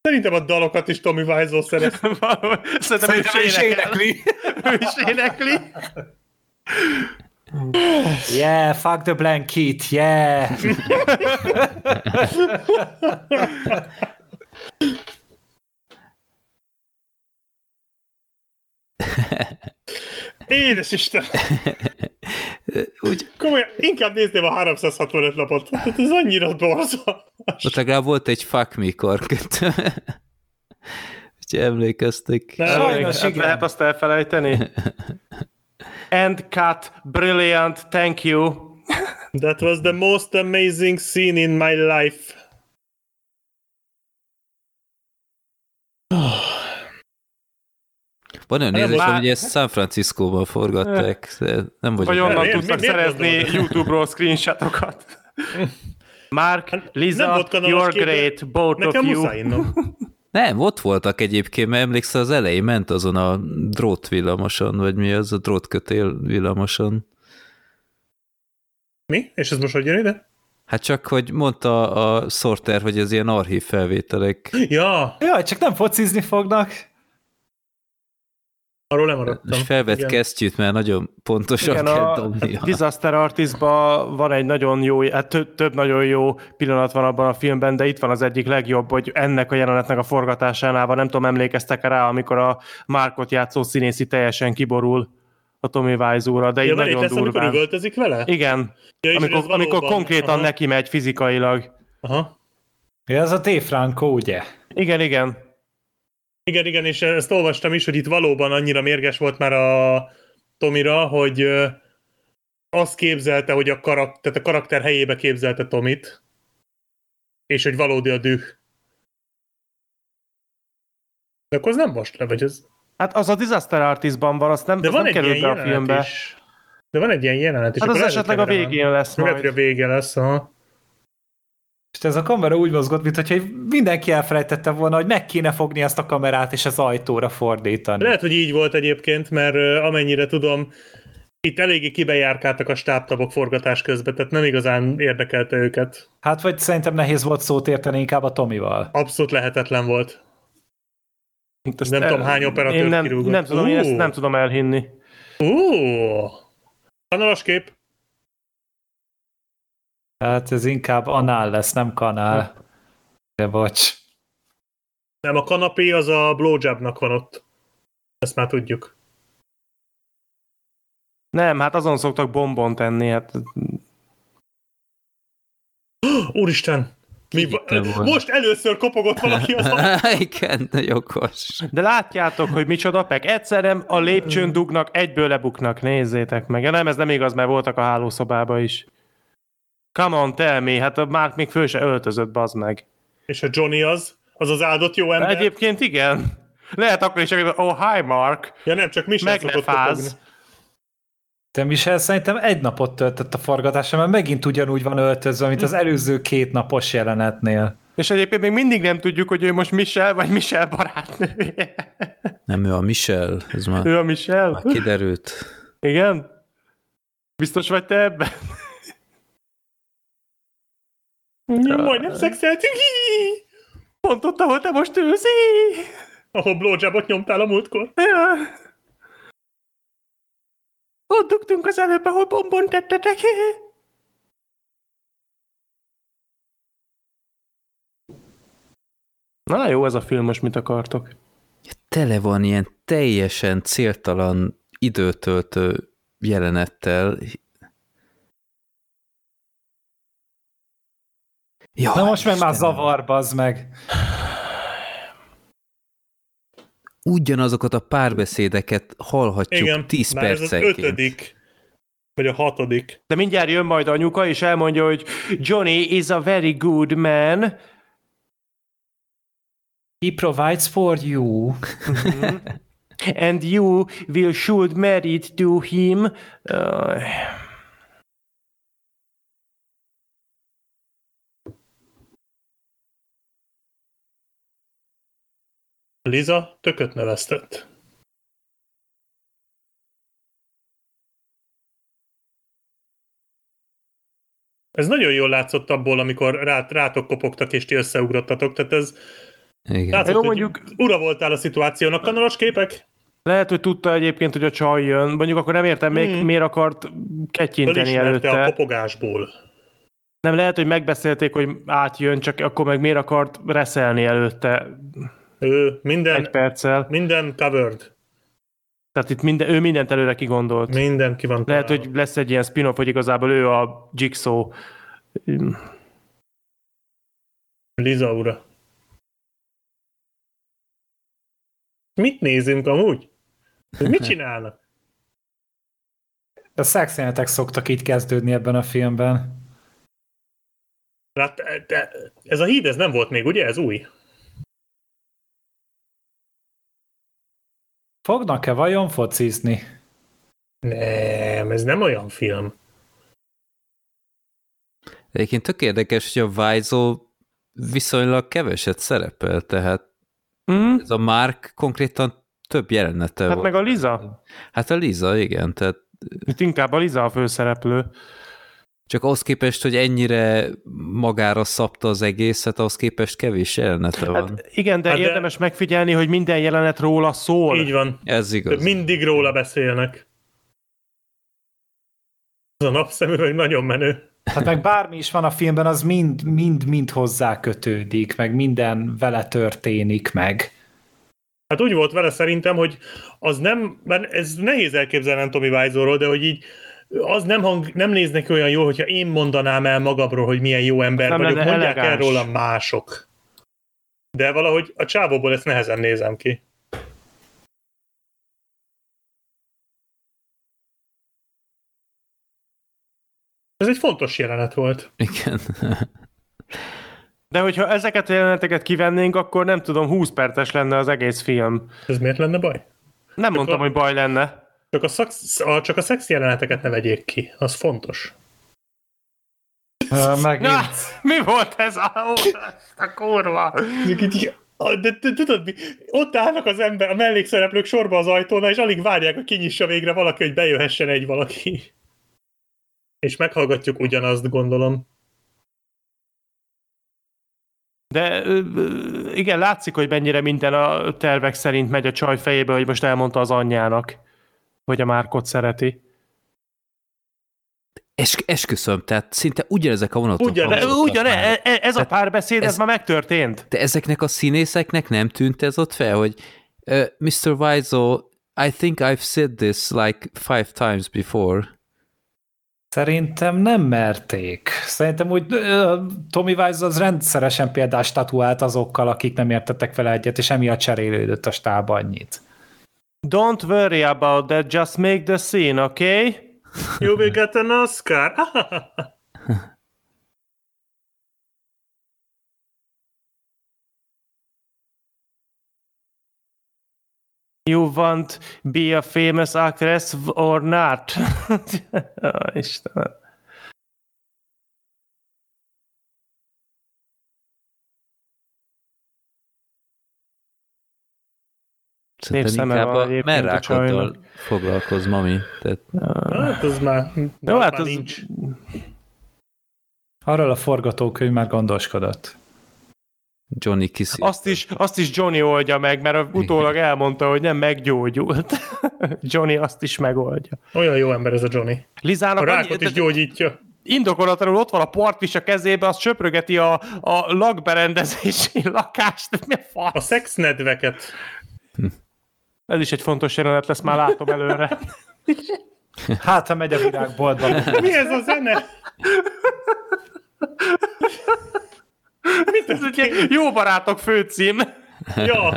Szerintem a dalokat is Tommy Wiseau szeret. Szerintem ő is énekli. ő is énekli. Yeah, fuck the blanket, yeah. Édes Isten! Úgy... Komolyan, inkább nézném a 365 napot. Hát ez annyira borzalmas. Ott legalább volt egy fuck me korköt. Úgyhogy emlékeztek. Sajnos, igen. Lehet azt elfelejteni? End cut, brilliant, thank you. That was the most amazing scene in my life. Van olyan nézés, hogy ezt San Francisco-ban forgatták. Nem vagy, vagy onnan tudtak szerezni YouTube-ról screenshotokat. Mark, hát Liza, you're great, both of you. Nem, ott voltak egyébként, mert emlékszel, az elején ment azon a drót villamoson, vagy mi az a drótkötél villamoson. Mi? És ez most hogy jön ide? Hát csak, hogy mondta a Sorter, hogy ez ilyen archív felvételek. Ja. Ja, csak nem focizni fognak. Arról lemaradtam. És felvett Igen. kesztyűt, mert nagyon pontosan Igen, kell dobnia. A Disaster Artistban van egy nagyon jó, hát több, több nagyon jó pillanat van abban a filmben, de itt van az egyik legjobb, hogy ennek a jelenetnek a forgatásánál van, nem tudom, emlékeztek rá, amikor a Márkot játszó színészi teljesen kiborul a Tommy Wiseau-ra, de így ja, nagyon lesz, durván. amikor üvöltözik vele? Igen, ja, amikor, amikor konkrétan Aha. neki megy fizikailag. Aha. Ja, ez a T. Franco, ugye? Igen, igen. Igen, igen, és ezt olvastam is, hogy itt valóban annyira mérges volt már a Tomira, hogy azt képzelte, hogy a, karak, tehát a karakter helyébe képzelte Tomit, és hogy valódi a düh. De akkor az nem most le, vagy ez... Hát az a Disaster Artistban van, azt nem, De az van nem egy ilyen került be a filmbe. is. De van egy ilyen jelenet is. Hát az esetleg a végén lesz Lehet, hogy a majd. vége lesz, aha. És ez a kamera úgy mozgott, mintha mindenki elfelejtette volna, hogy meg kéne fogni ezt a kamerát és az ajtóra fordítani. Lehet, hogy így volt egyébként, mert amennyire tudom, itt eléggé kibejárkáltak a stábtabok forgatás közben, tehát nem igazán érdekelte őket. Hát vagy szerintem nehéz volt szót érteni inkább a Tomival. Abszolút lehetetlen volt. Ezt nem el- tudom, hány operatőr én nem, kirúgott. nem tudom, én ezt nem tudom elhinni. Ó! Kanalas kép. Hát ez inkább anál lesz, nem kanál. De bocs. Nem, a kanapé az a blowjobnak van ott. Ezt már tudjuk. Nem, hát azon szoktak bombon tenni, hát Úristen! Mi. Most először kopogott valaki az. Igen, jogos. De látjátok, hogy micsoda pek. Egyszerűen a lépcsőn dugnak, egyből lebuknak. Nézzétek meg. Nem, ez nem igaz, mert voltak a hálószobába is. Come on, tell me. Hát a Mark még föl se öltözött, bazd meg. És a Johnny az? Az az áldott jó ember? egyébként igen. Lehet akkor is, hogy oh, hi Mark. Ja nem, csak mi sem Meg ne. De Michel szerintem egy napot töltött a forgatásra, mert megint ugyanúgy van öltözve, mint az előző két napos jelenetnél. És egyébként még mindig nem tudjuk, hogy ő most Michel, vagy Michel barátnője. Nem, ő a Michel, ez már, Ő a Michel? már kiderült. Igen? Biztos vagy te ebben? Majdnem szexeltünk. Pont ott, ahol te most ülsz. Ahol blowjobot nyomtál a múltkor. Ja. Ott dugtunk az előbb, ahol bombon tettetek. Na jó, ez a film most mit akartok? Tele van ilyen teljesen céltalan időtöltő jelenettel. Ja, Na most meg már zavar, bazd meg. Ugyanazokat a párbeszédeket hallhatjuk Igen, 10 már ez az percenként. ötödik. Vagy a hatodik. De mindjárt jön majd anyuka, és elmondja, hogy Johnny is a very good man. He provides for you. And you will should married to him. Uh, Liza tököt neveztett. Ez nagyon jól látszott abból, amikor rát, rátok kopogtak és ti összeugrottatok, tehát ez Igen. látszott, Jó, hogy mondjuk- ura voltál a szituációnak. Kanalas képek? lehet, hogy tudta egyébként, hogy a csaj jön. Mondjuk akkor nem értem még, Hmm. miért akart kettyinteni Fölismerte a előtte. kopogásból. Nem lehet, hogy megbeszélték, hogy átjön, csak akkor meg miért akart reszelni előtte Ő minden, egy perccel. minden covered. Tehát itt minden, ő mindent előre kigondolt. Minden ki van Lehet, találva. hogy lesz egy ilyen spin-off, hogy igazából ő a Jigsaw. Liza ura. Mit nézünk amúgy? Mit csinálnak? A szexjelenetek szoktak így kezdődni ebben a filmben. Hát, de ez a híd, ez nem volt még, ugye? Ez új. Fognak-e vajon focizni? Nem, ez nem olyan film. Egyébként tök érdekes, hogy a Vizó viszonylag keveset szerepel, tehát Mm? ez a Mark konkrétan több jelenete Hát volt. meg a Liza. Hát a Liza, igen, tehát Itt inkább a Liza a főszereplő. Csak ahhoz képest, hogy ennyire magára szabta az egészet, ahhoz képest kevés jelenete van. Hát igen, de Hát de- érdemes megfigyelni, hogy minden jelenet róla szól. Így van. Ez igaz. Mindig róla beszélnek. Ez a napszemű meg nagyon menő. Hát meg bármi is van a filmben, az mind, mind, mind hozzá kötődik, meg minden vele történik meg. Hát úgy volt vele szerintem, hogy az nem, mert ez nehéz elképzelnem Tommy Wiseau-ról, de hogy így az nem, hang, nem néz neki olyan jól, hogyha én mondanám el magamról, hogy milyen jó ember Nem vagyok, mondják el elegáns. róla mások. De valahogy a csávóból ezt nehezen nézem ki. Ez egy fontos jelenet volt. Igen. De hogyha ezeket a jeleneteket kivennénk, akkor nem tudom, 20 perces lenne az egész film. Ez miért lenne baj? Nem mondtam, a, hogy baj lenne. Csak a, szax, a, csak a szex jeleneteket ne vegyék ki, az fontos. Uh, megint. Na, mi volt ez a, a kurva? De tudod mi? Ott állnak az ember, a mellékszereplők sorba az ajtón, és alig várják, hogy kinyissa végre valaki, hogy bejöhessen egy valaki. És meghallgatjuk ugyanazt, gondolom. De igen, látszik, hogy mennyire minden a tervek szerint megy a csaj fejébe, hogy most elmondta az anyjának, hogy a Márkot szereti. Es, esküszöm, tehát szinte ugyanezek a vonatok. Ugyan, ugyan e, e, ez a párbeszéd, ez, ez már megtörtént. De ezeknek a színészeknek nem tűnt ez ott fel, hogy uh, Mr. Wiseau, I think I've said this like five times before. Szerintem nem merték. Szerintem úgy uh, Tommy Wiseau az rendszeresen például tatuált azokkal, akik nem értettek vele egyet, és emiatt cserélődött a stáb annyit. Don't worry about that, just make the scene, okay? You will get an Oscar. You want be a famous actress or not? oh, Szerintem inkább a merrákoddal foglalkoz, mami. Tehát... Hát az már, Jó, hát az... nincs. Arról a forgatókönyv már gondoskodott. Johnny kiszít. Azt is, azt is Johnny oldja meg, mert utólag elmondta, hogy nem meggyógyult. Johnny azt is megoldja. Olyan jó ember ez a Johnny. Lizának a rákot annyi, is gyógyítja. Indokolatlanul ott van a partis a kezébe, az söprögeti a, a lakberendezési lakást. Mi a fasz? A szexnedveket. Ez is egy fontos jelenet lesz, már látom előre. Hát, ha megy a virágboltba. Mi ez a zene? Mit ez egy jó barátok főcím. Ja.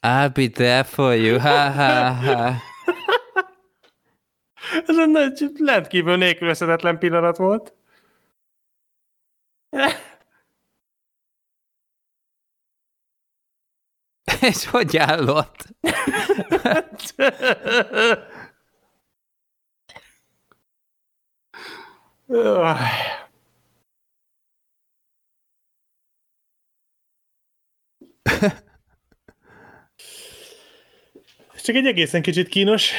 I'll be there for you, ha, ha, ha. Ez egy rendkívül nélkülözhetetlen pillanat volt. És hogy állott? Csak egy egészen kicsit kínos.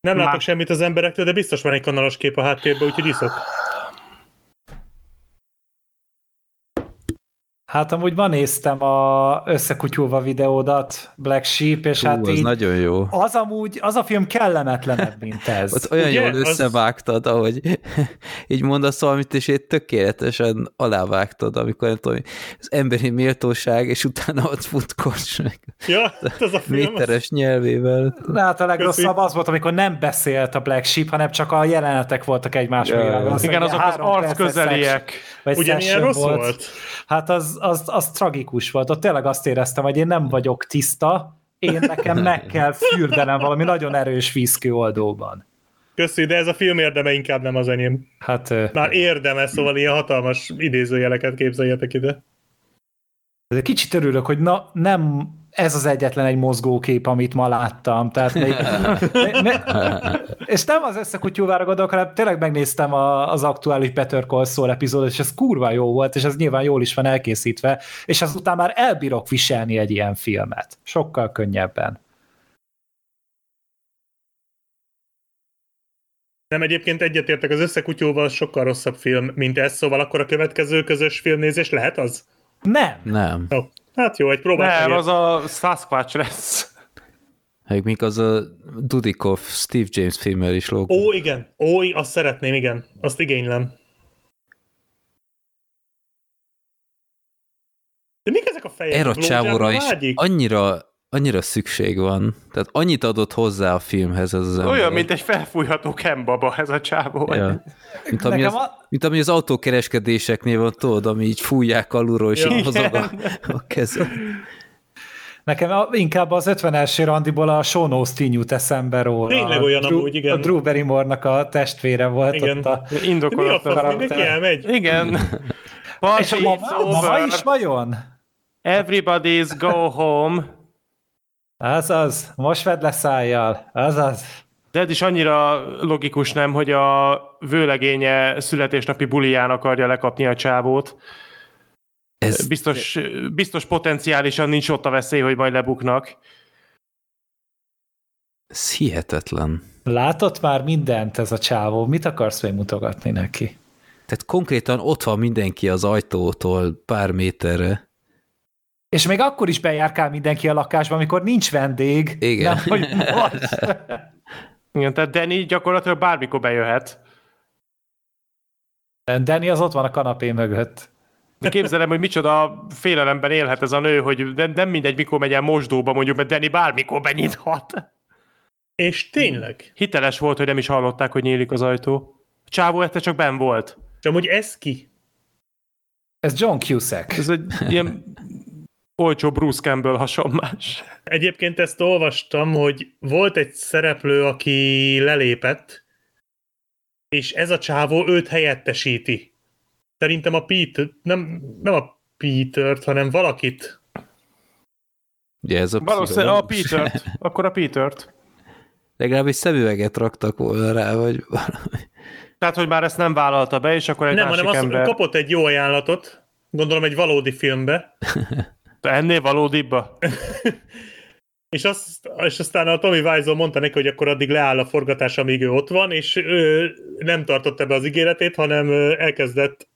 Nem látok semmit az emberektől, de biztos van egy kanalos kép a háttérben, úgyhogy iszok. Hát amúgy ma néztem a összekutyulva videódat, Black Sheep, és Hú, hát az így, nagyon jó. Az amúgy, az a film kellemetlenebb, mint ez. Ott olyan Ugye? jól összevágtad, az... ahogy így mondasz valamit, és én tökéletesen alávágtad, amikor nem tudom, az emberi méltóság, és utána ott futkos meg. Ja, ez a film. Méteres az... nyelvével. Na, hát a legrosszabb az volt, amikor nem beszélt a Black Sheep, hanem csak a jelenetek voltak egymás ja. Igen, azok az arc közeliek. Ugyanilyen rossz volt? volt? Hát az, az, az tragikus volt. Ott tényleg azt éreztem, hogy én nem vagyok tiszta, én nekem meg kell fürdenem valami nagyon erős vízkőoldóban. Köszi, de ez a film érdeme inkább nem az enyém. Hát, Már érdeme, szóval ilyen hatalmas idézőjeleket képzeljetek ide. De kicsit örülök, hogy na, nem ez az egyetlen egy mozgókép, amit ma láttam. Tehát még, ne, ne, és nem az összekutyúvára gondolok, hanem tényleg megnéztem a, az aktuális Better Call Saul epizódot, és ez kurva jó volt, és ez nyilván jól is van elkészítve, és azután már elbírok viselni egy ilyen filmet. Sokkal könnyebben. Nem, egyébként egyetértek, az összekutyóval sokkal rosszabb film, mint ez, szóval akkor a következő közös filmnézés lehet az? Nem. Nem. Oh. Hát jó, egy próbál. Nem, az a Sasquatch lesz. Még még az a Dudikov Steve James filmmel is lóg. Ó, igen. Ó, azt szeretném, igen. Azt igénylem. De mik ezek a fejek? Erre a csávóra is annyira annyira szükség van. Tehát annyit adott hozzá a filmhez ez az ember. Olyan, mint egy felfújható kembaba ez a csávó. Ja. Mint, ami az, a... mint ami az autókereskedéseknél van, tudod, ami így fújják alulról, és ja. mozog a, a kezed. Nekem inkább az 50-es randiból a Sean Austin jut eszembe róla. Tényleg olyan Drew, amúgy, igen. A Drew Barrymore-nak a testvére volt igen. ott a... Indokolatlan. A fasz, Igen. És a mama, mama is vajon? Everybody's go home. Az az, most vedd le szájjal, az az. De ez is annyira logikus nem, hogy a vőlegénye születésnapi buliján akarja lekapni a csávót. Ez... Biztos, biztos potenciálisan nincs ott a veszély, hogy majd lebuknak. Ez hihetetlen. Látott már mindent ez a csávó, mit akarsz még mutogatni neki? Tehát konkrétan ott van mindenki az ajtótól pár méterre. És még akkor is bejárkál mindenki a lakásba, amikor nincs vendég. Igen. Nem, hogy most. Igen, tehát Danny gyakorlatilag bármikor bejöhet. Danny az ott van a kanapé mögött. De képzelem, hogy micsoda félelemben élhet ez a nő, hogy nem mindegy, mikor megy el mosdóba mondjuk, mert Danny bármikor benyithat. És tényleg? Hiteles volt, hogy nem is hallották, hogy nyílik az ajtó. A csávó este csak ben volt. És amúgy ez ki? Ez John Cusack. Ez egy ilyen olcsó Bruce Campbell hasonlás. Egyébként ezt olvastam, hogy volt egy szereplő, aki lelépett, és ez a csávó őt helyettesíti. Szerintem a Peter, nem, nem a Peter-t, hanem valakit. Ugye ez a Valószínűleg a Peter-t. Akkor a Peter-t. Legalább egy szemüveget raktak volna rá, vagy valami. Tehát, hogy már ezt nem vállalta be, és akkor egy nem, másik hanem ember... azt kapott egy jó ajánlatot, gondolom egy valódi filmbe. Ennél valódibba? és, azt, és aztán a Tommy Wiseau mondta neki, hogy akkor addig leáll a forgatás, amíg ő ott van, és ő nem tartotta be az ígéretét, hanem elkezdett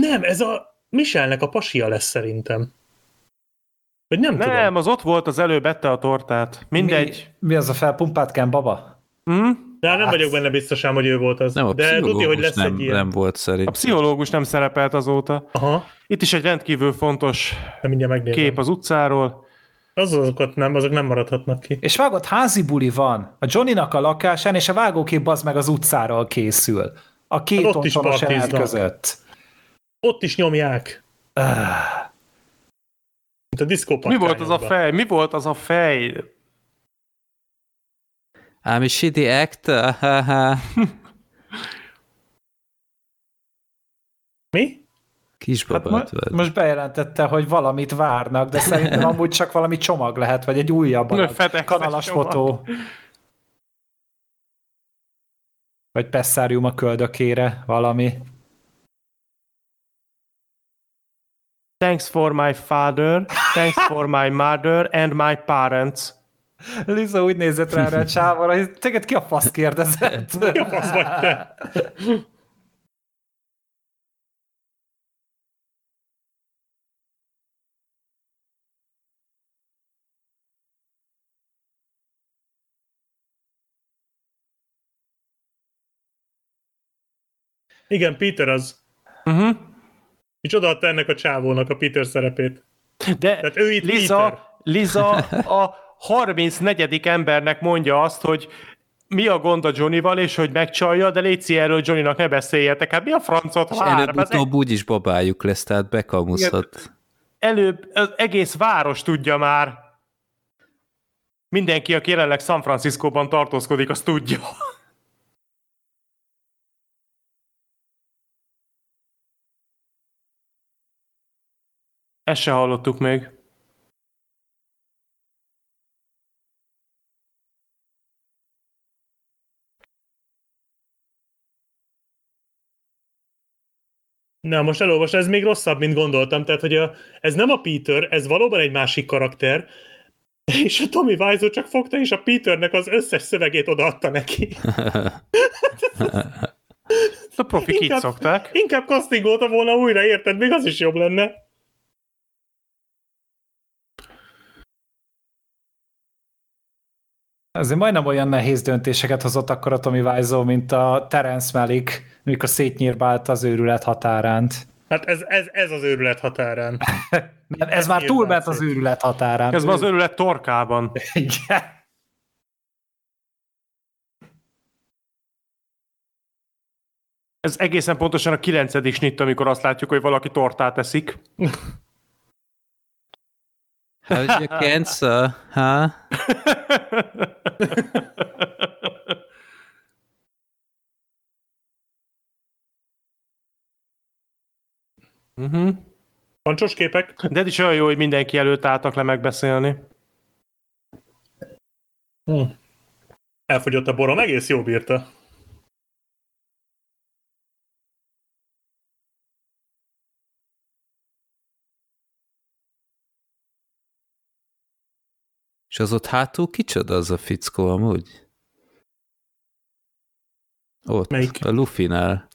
nem, ez a Michelnek a pasia lesz szerintem. Vagy nem, nem tudom. az ott volt az előbb ette a tortát. Mindegy. Mi, mi az a felpumpátkán baba? Hm? De hát nem vagyok benne biztos hogy ő volt az. Nem, a De tudja, hogy lesz nem, egy ilyen. nem volt szerint. A pszichológus nem szerepelt azóta. Aha. Itt is egy rendkívül fontos megnézem. kép az utcáról. Az azokat nem, azok nem maradhatnak ki. És vágott házi buli van a Johnnynak a lakásán, és a vágókép az meg az utcáról készül. A két Hát ott is otthonos partiznak. között. Ott is nyomják. Ah, Mint a diszkó Mi volt az a fej? Mi volt az a fej? I'm a shitty actor. haha. Mi? Kisbabát hát mo- most bejelentette, hogy valamit várnak, de szerintem amúgy csak valami csomag lehet, vagy egy újabb adag. Kanalas fotó. Vagy Pessárium a köldökére, valami. Thanks for my father, thanks for my mother and my parents. Liza úgy nézett rá erre a csávóra, hogy téged ki a fasz kérdezett? Mi a fasz vagy te? Igen, Peter az. Uh-huh. És odaadta ennek a csávónak a Peter szerepét. De Tehát ő itt Liza, Peter. Liza a 34. embernek mondja azt, hogy mi a gond a Johnnyval, és hogy megcsalja, de légy erről Johnnynak ne beszéljetek. Hát mi a francot És vár? Hát előbb-utóbb úgyis babájuk lesz, tehát bekamuszhat. előbb az egész város tudja már. Mindenki, aki jelenleg San Franciscóban tartózkodik, azt tudja. Ezt se hallottuk még. Na, most elolvas, ez még rosszabb, mint gondoltam. Tehát, hogy a, ez nem a Peter, ez valóban egy másik karakter, és a Tommy Wiseau csak fogta, és a Peternek az összes szövegét odaadta neki. A profik így Inkább- szokták. Inkább castingolta volna újra, érted? Még az is jobb lenne. Azért majdnem olyan nehéz döntéseket hozott akkor a Tommy Wiseau, mint a Terence Malick, mikor szétnyírbált az őrület határánt. Hát ez, ez, ez az őrület határán. Nem, ez már nyírbált túlment az őrület határán. Ez van az örület torkában. Igen. Ez egészen pontosan a kilencedik snitt, amikor azt látjuk, hogy valaki tortát eszik. How's your cancer? Huh? uh-huh. Pancsos képek? De ez is olyan jó, hogy mindenki előtt álltak le megbeszélni. Hm. Elfogyott a borom, egész jó bírta. És az ott hátul kicsoda az a fickó amúgy? Ott, Melyik? a Luffy-nál.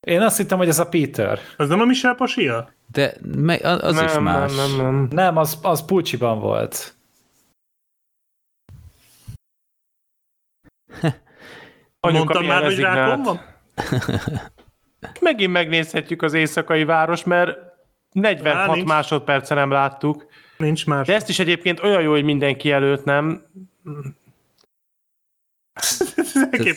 Én azt hittem, hogy ez a Peter. Az nem a Michel Pasia? De az nem, is más. Nem, nem, nem. Nem, az, az Pulcsiban volt. Mondtam már, hogy rákom van? Megint megnézhetjük az éjszakai város, mert 46 Há, másodperce nem láttuk. Nincs más. De ezt is egyébként olyan jó, hogy mindenki előtt nem.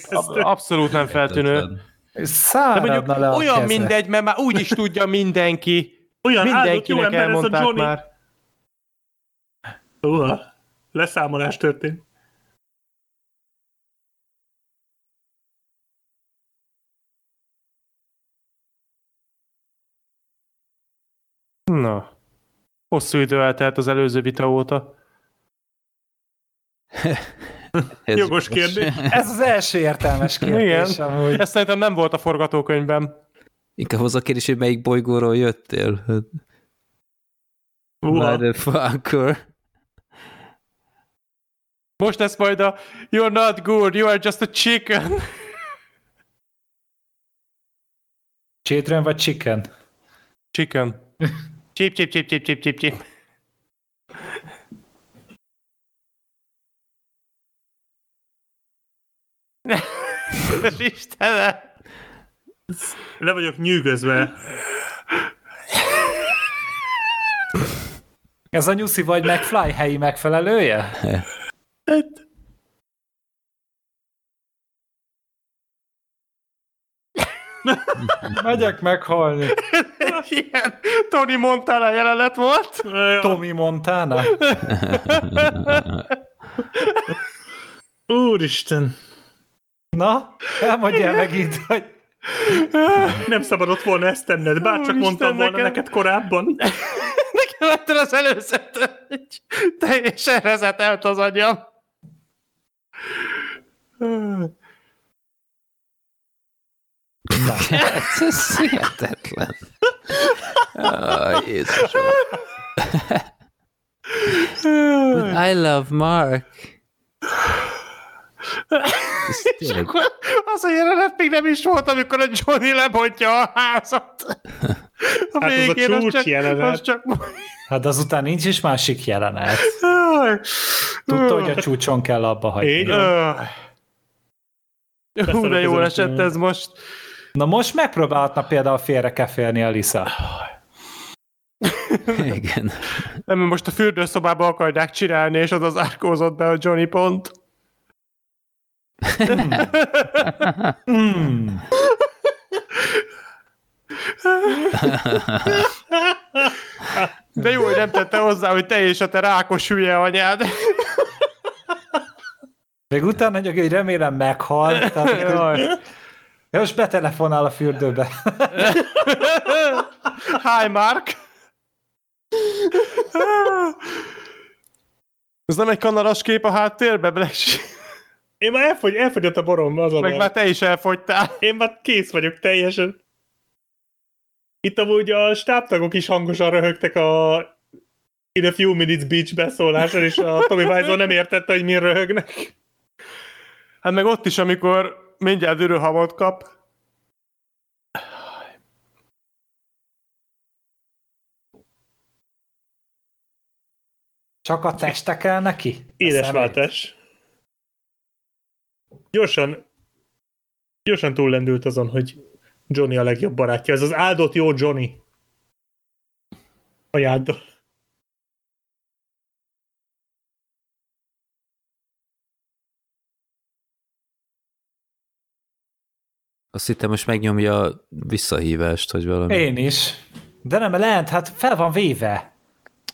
Abszolút nem feltűnő. Száradna le a Olyan keze. mindegy, mert már úgy is tudja mindenki. Olyan Mindenkinek áldott jó ember ez a elmondták Johnny. már. Uha, leszámolás történt. Na. Hosszú idő eltelt az előző vita óta. Ez Jogos kérdés. Ez az első értelmes kérdés. Igen. Amúgy. Ez szerintem nem volt a forgatókönyvben. Inkább az a kérdés, hogy melyik bolygóról jöttél. Motherfucker. Most lesz majd a You're not good, you are just a chicken. Children vagy chicken? Chicken. Chip, chip, chip, chip, chip, chip, chip. Istenem! Le vagyok nyűgözve. Ez a nyuszi vagy McFly helyi megfelelője? Megyek meghalni. Ilyen Tony Montana jelenet volt. Tommy Montana. Úristen. Na, elmondjál megint, hogy Nem szabadott volna ezt tenned, bárcsak Úristen, mondtam volna nekem- neked korábban. Nekem ettől az előzetől egy teljesen rezetelt az agyam. Ez, ez hihetetlen. Oh, Jézusom. I love Mark. Tényleg- Akkor az a jelenet még nem is volt, amikor a Johnny lebontja a házat. A Hát az a csúcs csak, jelenet. Az csak... hát azután nincs is másik jelenet. Tudta, hogy a csúcson kell abba hagyni. Így. Hú, de jól esett ez most. Na most megpróbálhatna például félre kefélni a Lisa. Igen. Nem, most a fürdőszobába akarják csinálni, és az az árkózott be a Johnny pont. De jó, hogy nem tette hozzá, hogy te és a te rákos hülye anyád. Még utána hogy hogy remélem meghal. Tehát. Ja, most betelefonál a fürdőbe. Hi, Mark! Ez nem egy kanaras kép a háttérbe, Black? Én már elfogy, elfogyott a borom, az a Meg már te is elfogytál. Én már kész vagyok teljesen. Itt amúgy a stábtagok is hangosan röhögtek a In a few minutes beach beszóláson, és a Tommy Wiseau nem értette, hogy mi röhögnek. Hát meg ott is, amikor mindjárt ürőhamot kap. Csak a teste kell neki? Édesváltás. Gyorsan, gyorsan túllendült azon, hogy Johnny a legjobb barátja. Ez az áldott jó Johnny. Ajáddal. Azt hittem, most megnyomja a visszahívást, hogy valami. Én is. De nem lehet, hát fel van véve.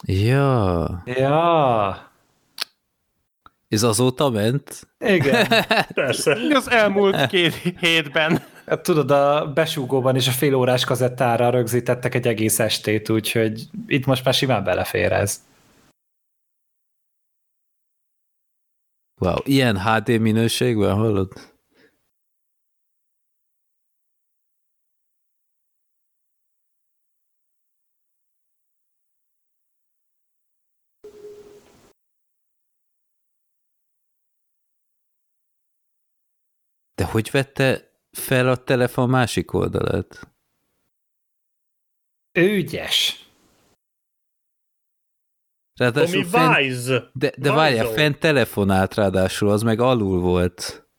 Ja. Ja. Ez azóta ment? Igen. Persze. Az elmúlt két hétben. Hát tudod, a besúgóban is a fél órás kazettára rögzítettek egy egész estét, úgyhogy itt most már simán belefér ez. Wow, ilyen HD minőségben hallod? De hogy vette fel a telefon másik oldalát? Ő ügyes. Ráadásul fent, Wise. De, de várjál, fent telefonált ráadásul, az meg alul volt.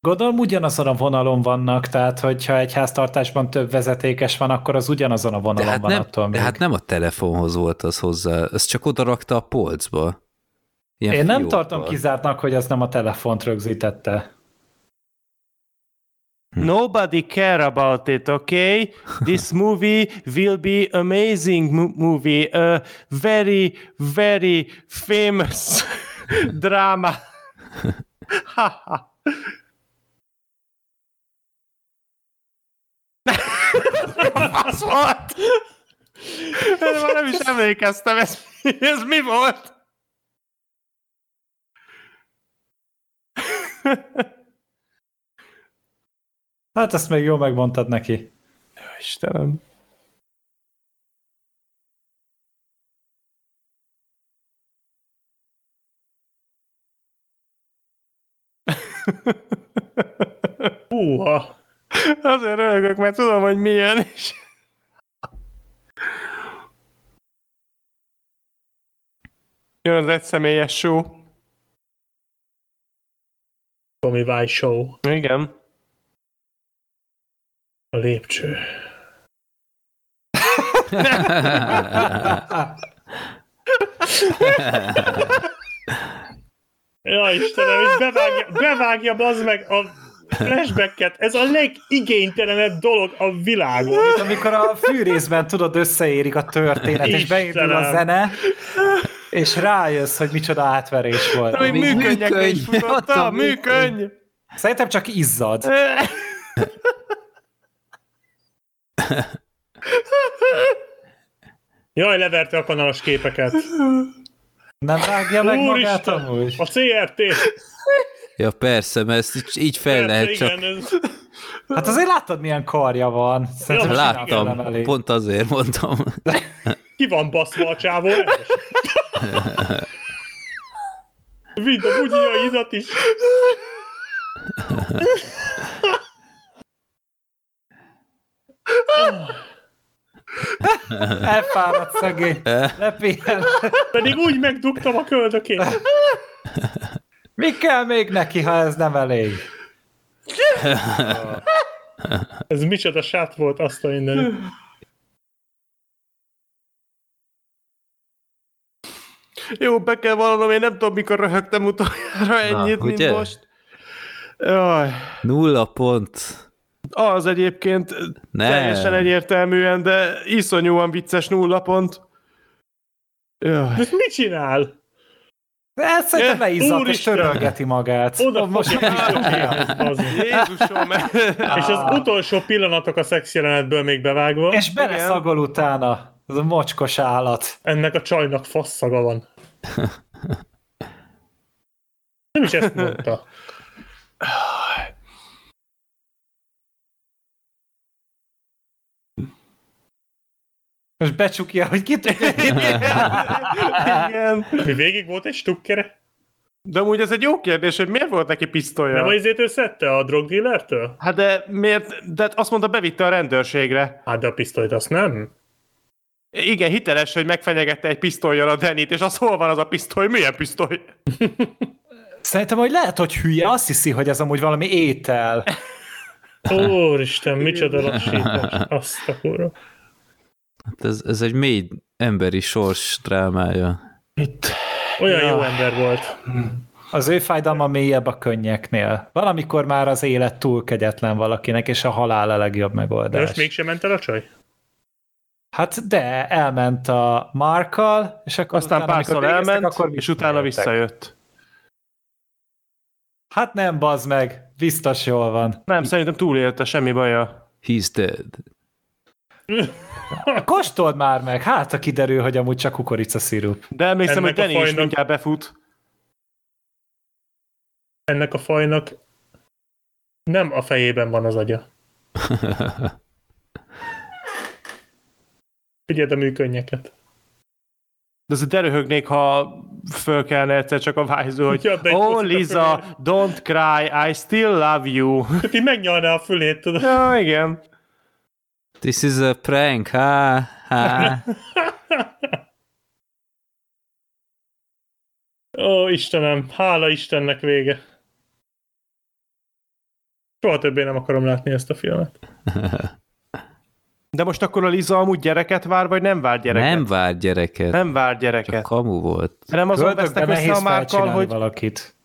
Gondolom ugyanazon a vonalon vannak, tehát hogyha egy háztartásban több vezetékes van, akkor az ugyanazon a vonalon hát van nem, attól még. Hát nem a telefonhoz volt az hozzá, ez csak oda rakta a polcba. Ilyen Én nem tartom kizártnak, hogy az nem a telefont rögzítette. Hm. Nobody care about it, okay? This movie will be amazing movie, a very, very famous drama. Fasz volt! Már nem is emlékeztem, ez, ez mi volt? Hát ezt még jól megmondtad neki. Jó, Istenem. Húha! Azért röhögök, mert tudom, hogy milyen is. Jön az egy személyes show. Tommy Vine Show. Igen. A lépcső. ja, Istenem, és bevágja, bevágja bazd meg a flashbacket. Ez a legigénytelenebb dolog a világon. Itt, amikor a fűrészben tudod, összeérik a történet, Istenem. és beindul a zene, és rájössz, hogy micsoda átverés volt. Még műkönyekre is futotta, műköny! Szerintem csak izzad. Jaj, leverte a kanalas képeket. Nem vágja meg magát amúgy? A CRT. Ja persze, mert ezt így fel lehet igen, csak... Ez... Hát azért láttad, milyen karja van. Szerintem ja, láttam, pont azért mondtam. Ki van baszva a csávó? Vidd a bugyjaidat is. Elfáradt szegény. Lepihen. Pedig úgy megdugtam a köldökét. Mi kell még neki, ha ez nem elég? ez micsoda sát volt azt a minden. Jó, be kell vallanom, én nem tudom, mikor röhögtem utoljára ennyit, Na, mint ugye? most. Jaj. Nulla pont. Az egyébként ne. teljesen egyértelműen, de iszonyúan vicces nulla pont. Jaj. Ez mit csinál? Ez szerintem leizzadt és törölgeti magát. Oda most Jézusom! és az utolsó pillanatok a szex jelenetből még bevágva. És beleszagol utána. Ez a mocskos állat. Ennek a csajnak fasszaga van. Nem is ezt mondta. Most becsukja, hogy kit... Igen. Mi végig volt egy stukkere? De amúgy ez egy jó kérdés, hogy miért volt neki pisztolya? Nem azért ő szedte a drogdealertől? Hát de miért? De azt mondta, bevitte a rendőrségre. Hát de a pisztolyt azt nem. Igen, hiteles, hogy megfenyegette egy pisztolyjal a Denit, és az hol van az a pisztoly? Milyen pisztoly? Szerintem, hogy lehet, hogy hülye, azt hiszi, hogy ez amúgy valami étel. Úristen, micsoda lassítás. Azt a kurva. Hát ez, ez egy mély emberi sors drámája. Itt. Olyan ja. jó ember volt. Az ő fájdalma mélyebb a könnyeknél. Valamikor már az élet túl kegyetlen valakinek, és a halál a legjobb megoldás. De most mégsem ment el a csaj? Hát de, elment a Markkal, és akkor aztán párszor elment, akkor és utána visszajött. Hát nem, bazd meg. Biztos jól van. Nem, szerintem túlélte, semmi baja. He's dead. Kóstold már meg, hát ha kiderül, hogy amúgy csak kukoricaszirup. De emlékszem, Ennek hogy a Danny is fajnak- mindjárt befut. Ennek a fajnak nem a fejében van az agya. Figyeld a műkönnyeket. De azért deröhögnék, ha föl kellene egyszer csak a vájzó, hogy Ja, Oh, Liza, don't cry, I still love you. Tehát így megnyalná a fülét, tudod. ja, igen. This is a prank, ha, ha. Ó, Istenem, hála Istennek vége. Soha többé nem akarom látni ezt a filmet. De most akkor a Liza amúgy gyereket vár, vagy nem vár gyereket? Nem vár gyereket. Nem vár Csak gyereket. kamu volt. De nem azon Köldökben vesztek össze a márkal, hogy valakit.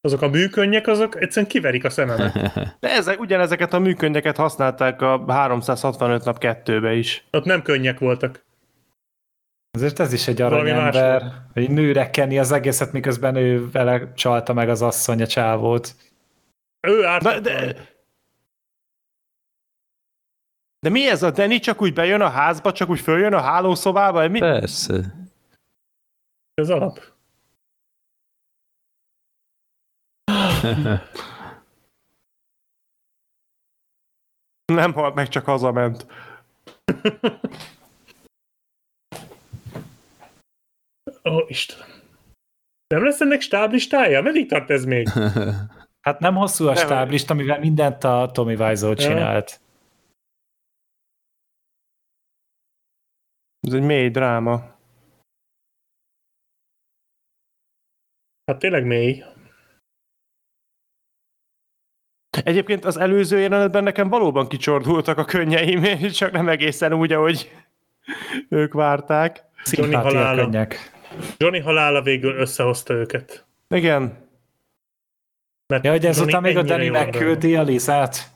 Azok a műkönnyek, azok egyszerűen kiverik a szememet. de ezek, ugyanezeket a műkönyveket használták a 365 nap kettőbe is. Ott nem könnyek voltak. Azért ez is egy aranyember, hogy nőre kenni az egészet, miközben ő vele csalta meg az asszony a csávót. Ő De, ártatlan. de, de mi ez a Danny csak úgy bejön a házba, csak úgy följön a hálószobába? Mi? Persze. Ez alap. Nem halt meg, csak hazament. Ó, Istenem. Nem lesz ennek stáblistája? Meddig tart ez még? Hát nem hosszú a stáblista, mivel mindent a Tommy Wiseau csinált. Ez egy mély dráma. Hát tényleg mély. Egyébként az előző jelenetben nekem valóban kicsordultak a könnyeim, csak nem egészen úgy, ahogy ők várták. Szimpátia halála. könnyek. Johnny halála végül összehozta őket. Igen. Mert Ja, hogy ezután még a van. megküldi a Lizát.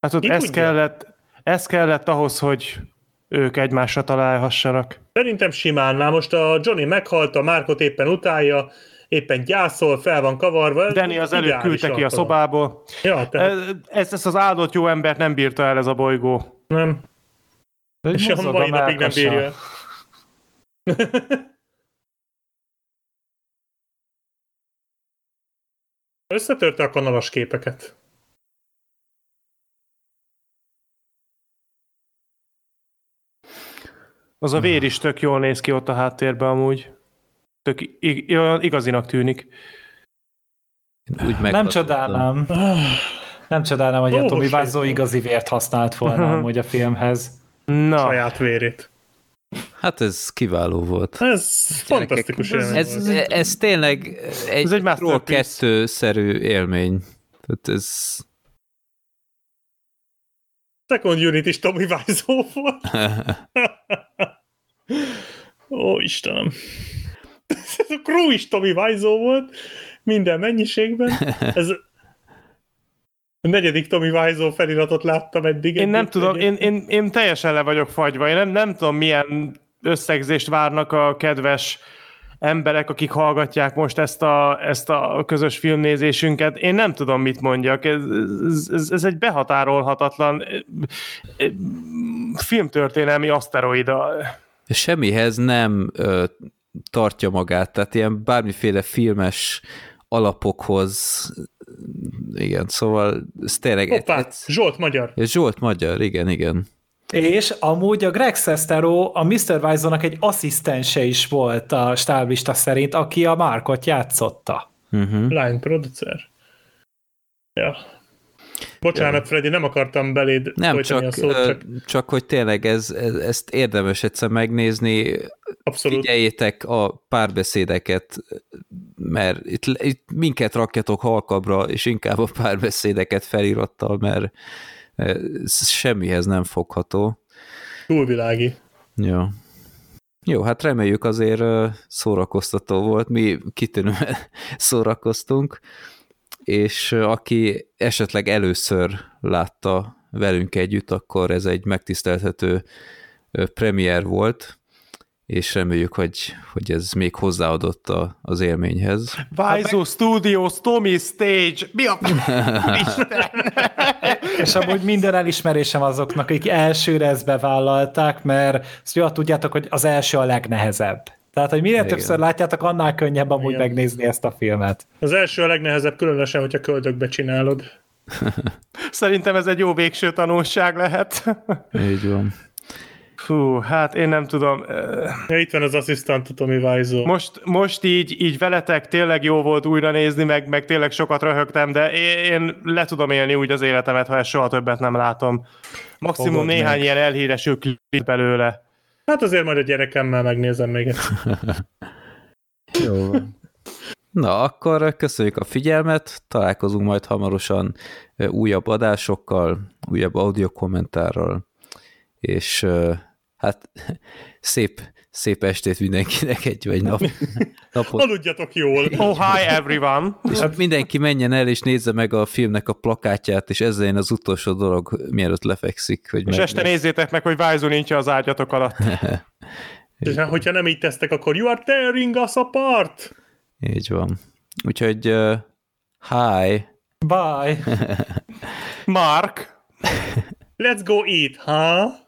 Hát ott Ki ez tudja? kellett, ez kellett ahhoz, hogy ők egymásra találhassanak. Szerintem simán. Már most a Johnny meghalt, a Márkot éppen utálja, éppen gyászol, fel van kavarva. Danny az előbb küldte ki a szobából. Ja, tehát Ez, ez, ezt az áldott jó embert nem bírta el ez a bolygó. nem. De És a mai napig nem bírja. Összetörte a kanalas képeket. Az a vér is tök jól néz ki ott a háttérben amúgy. Tök olyan igazinak tűnik. Úgy Nem csodálnám. Nem csodálnám, hogy a Ó, Tommy sejtem. Wiseau igazi vért használt volna amúgy a filmhez. Na, Saját vérét. Hát ez kiváló volt. Ez fantasztikus élmény Ez, volt. ez tényleg egy, Ez egy Troll masterpiece. kettő-szerű élmény. Tehát ez... Second Unit is Tommy Wiseau volt. Ó, Istenem. Ez a crew is Tommy Wiseau volt, minden mennyiségben. Ez a negyedik Tommy Wiseau feliratot láttam eddig. én nem tudom, én, én, én teljesen le vagyok fagyva. Én nem, nem tudom, milyen összegzést várnak a kedves emberek, akik hallgatják most ezt a, ezt a közös filmnézésünket. Én nem tudom, mit mondjak. Ez, ez, ez, ez egy behatárolhatatlan eh, eh, filmtörténelmi aszteroida. Semmihez nem ö, tartja magát, tehát ilyen bármiféle filmes alapokhoz, igen, szóval ez tényleg... Hoppá, egy- Zsolt magyar. Zsolt Magyar, igen, igen. És amúgy a Greg Sestero a Mr. Wiseau-nak egy asszisztense is volt a stáblista szerint, aki a Markot játszotta. Uh-huh. Line producer. Ja. Bocsánat, Freddy, nem akartam beléd Nem, csak, a szót, csak csak hogy tényleg ez, ez, ezt érdemes egyszer megnézni, abszolút. figyeljétek a párbeszédeket, mert itt, itt minket rakjatok halkabra, és inkább a párbeszédeket felirattal, mert ez semmihez nem fogható. Túlvilági. Jó. Jó, hát reméljük azért szórakoztató volt, mi kitűnően szórakoztunk, és aki esetleg először látta velünk együtt, akkor ez egy megtisztelhető premier volt, és reméljük, hogy, hogy ez még hozzáadott a, az élményhez. Vajzo hát Studios, Tommy Stage, mi a És amúgy minden elismerésem azoknak, akik elsőre ezt bevállalták, mert azt jól tudjátok, hogy az első a legnehezebb. Tehát, hogy minél Igen. többször látjátok, annál könnyebb amúgy Igen. megnézni ezt a filmet. Az első a legnehezebb, különösen, hogyha köldökbe csinálod. Szerintem ez egy jó végső tanulság lehet. Így van. Fú, hát én nem tudom. Ja, itt van az asszisztant, Tomi Vajzó. Most, most így, így veletek tényleg jó volt újra nézni, meg, meg tényleg sokat röhögtem, de én le tudom élni úgy az életemet, ha ezt soha többet nem látom. Maximum Fogod néhány meg. ilyen elhíresül klip belőle. Hát azért majd a gyerekemmel megnézem még ezt. jó Na, akkor köszönjük a figyelmet, találkozunk majd hamarosan újabb adásokkal, újabb audio kommentárral, és hát szép, szép estét mindenkinek egy vagy nap. Napot. Aludjatok jól! Oh, hi everyone! És hát mindenki menjen el, és nézze meg a filmnek a plakátját, és ezzel én az utolsó dolog, mielőtt lefekszik. Hogy és meg este nézzétek meg, hogy Vájzó nincs az ágyatok alatt. és hát, hogyha nem így tesztek, akkor you are tearing us apart! Így van. Úgyhogy uh, hi! Bye! Mark! Let's go eat, huh?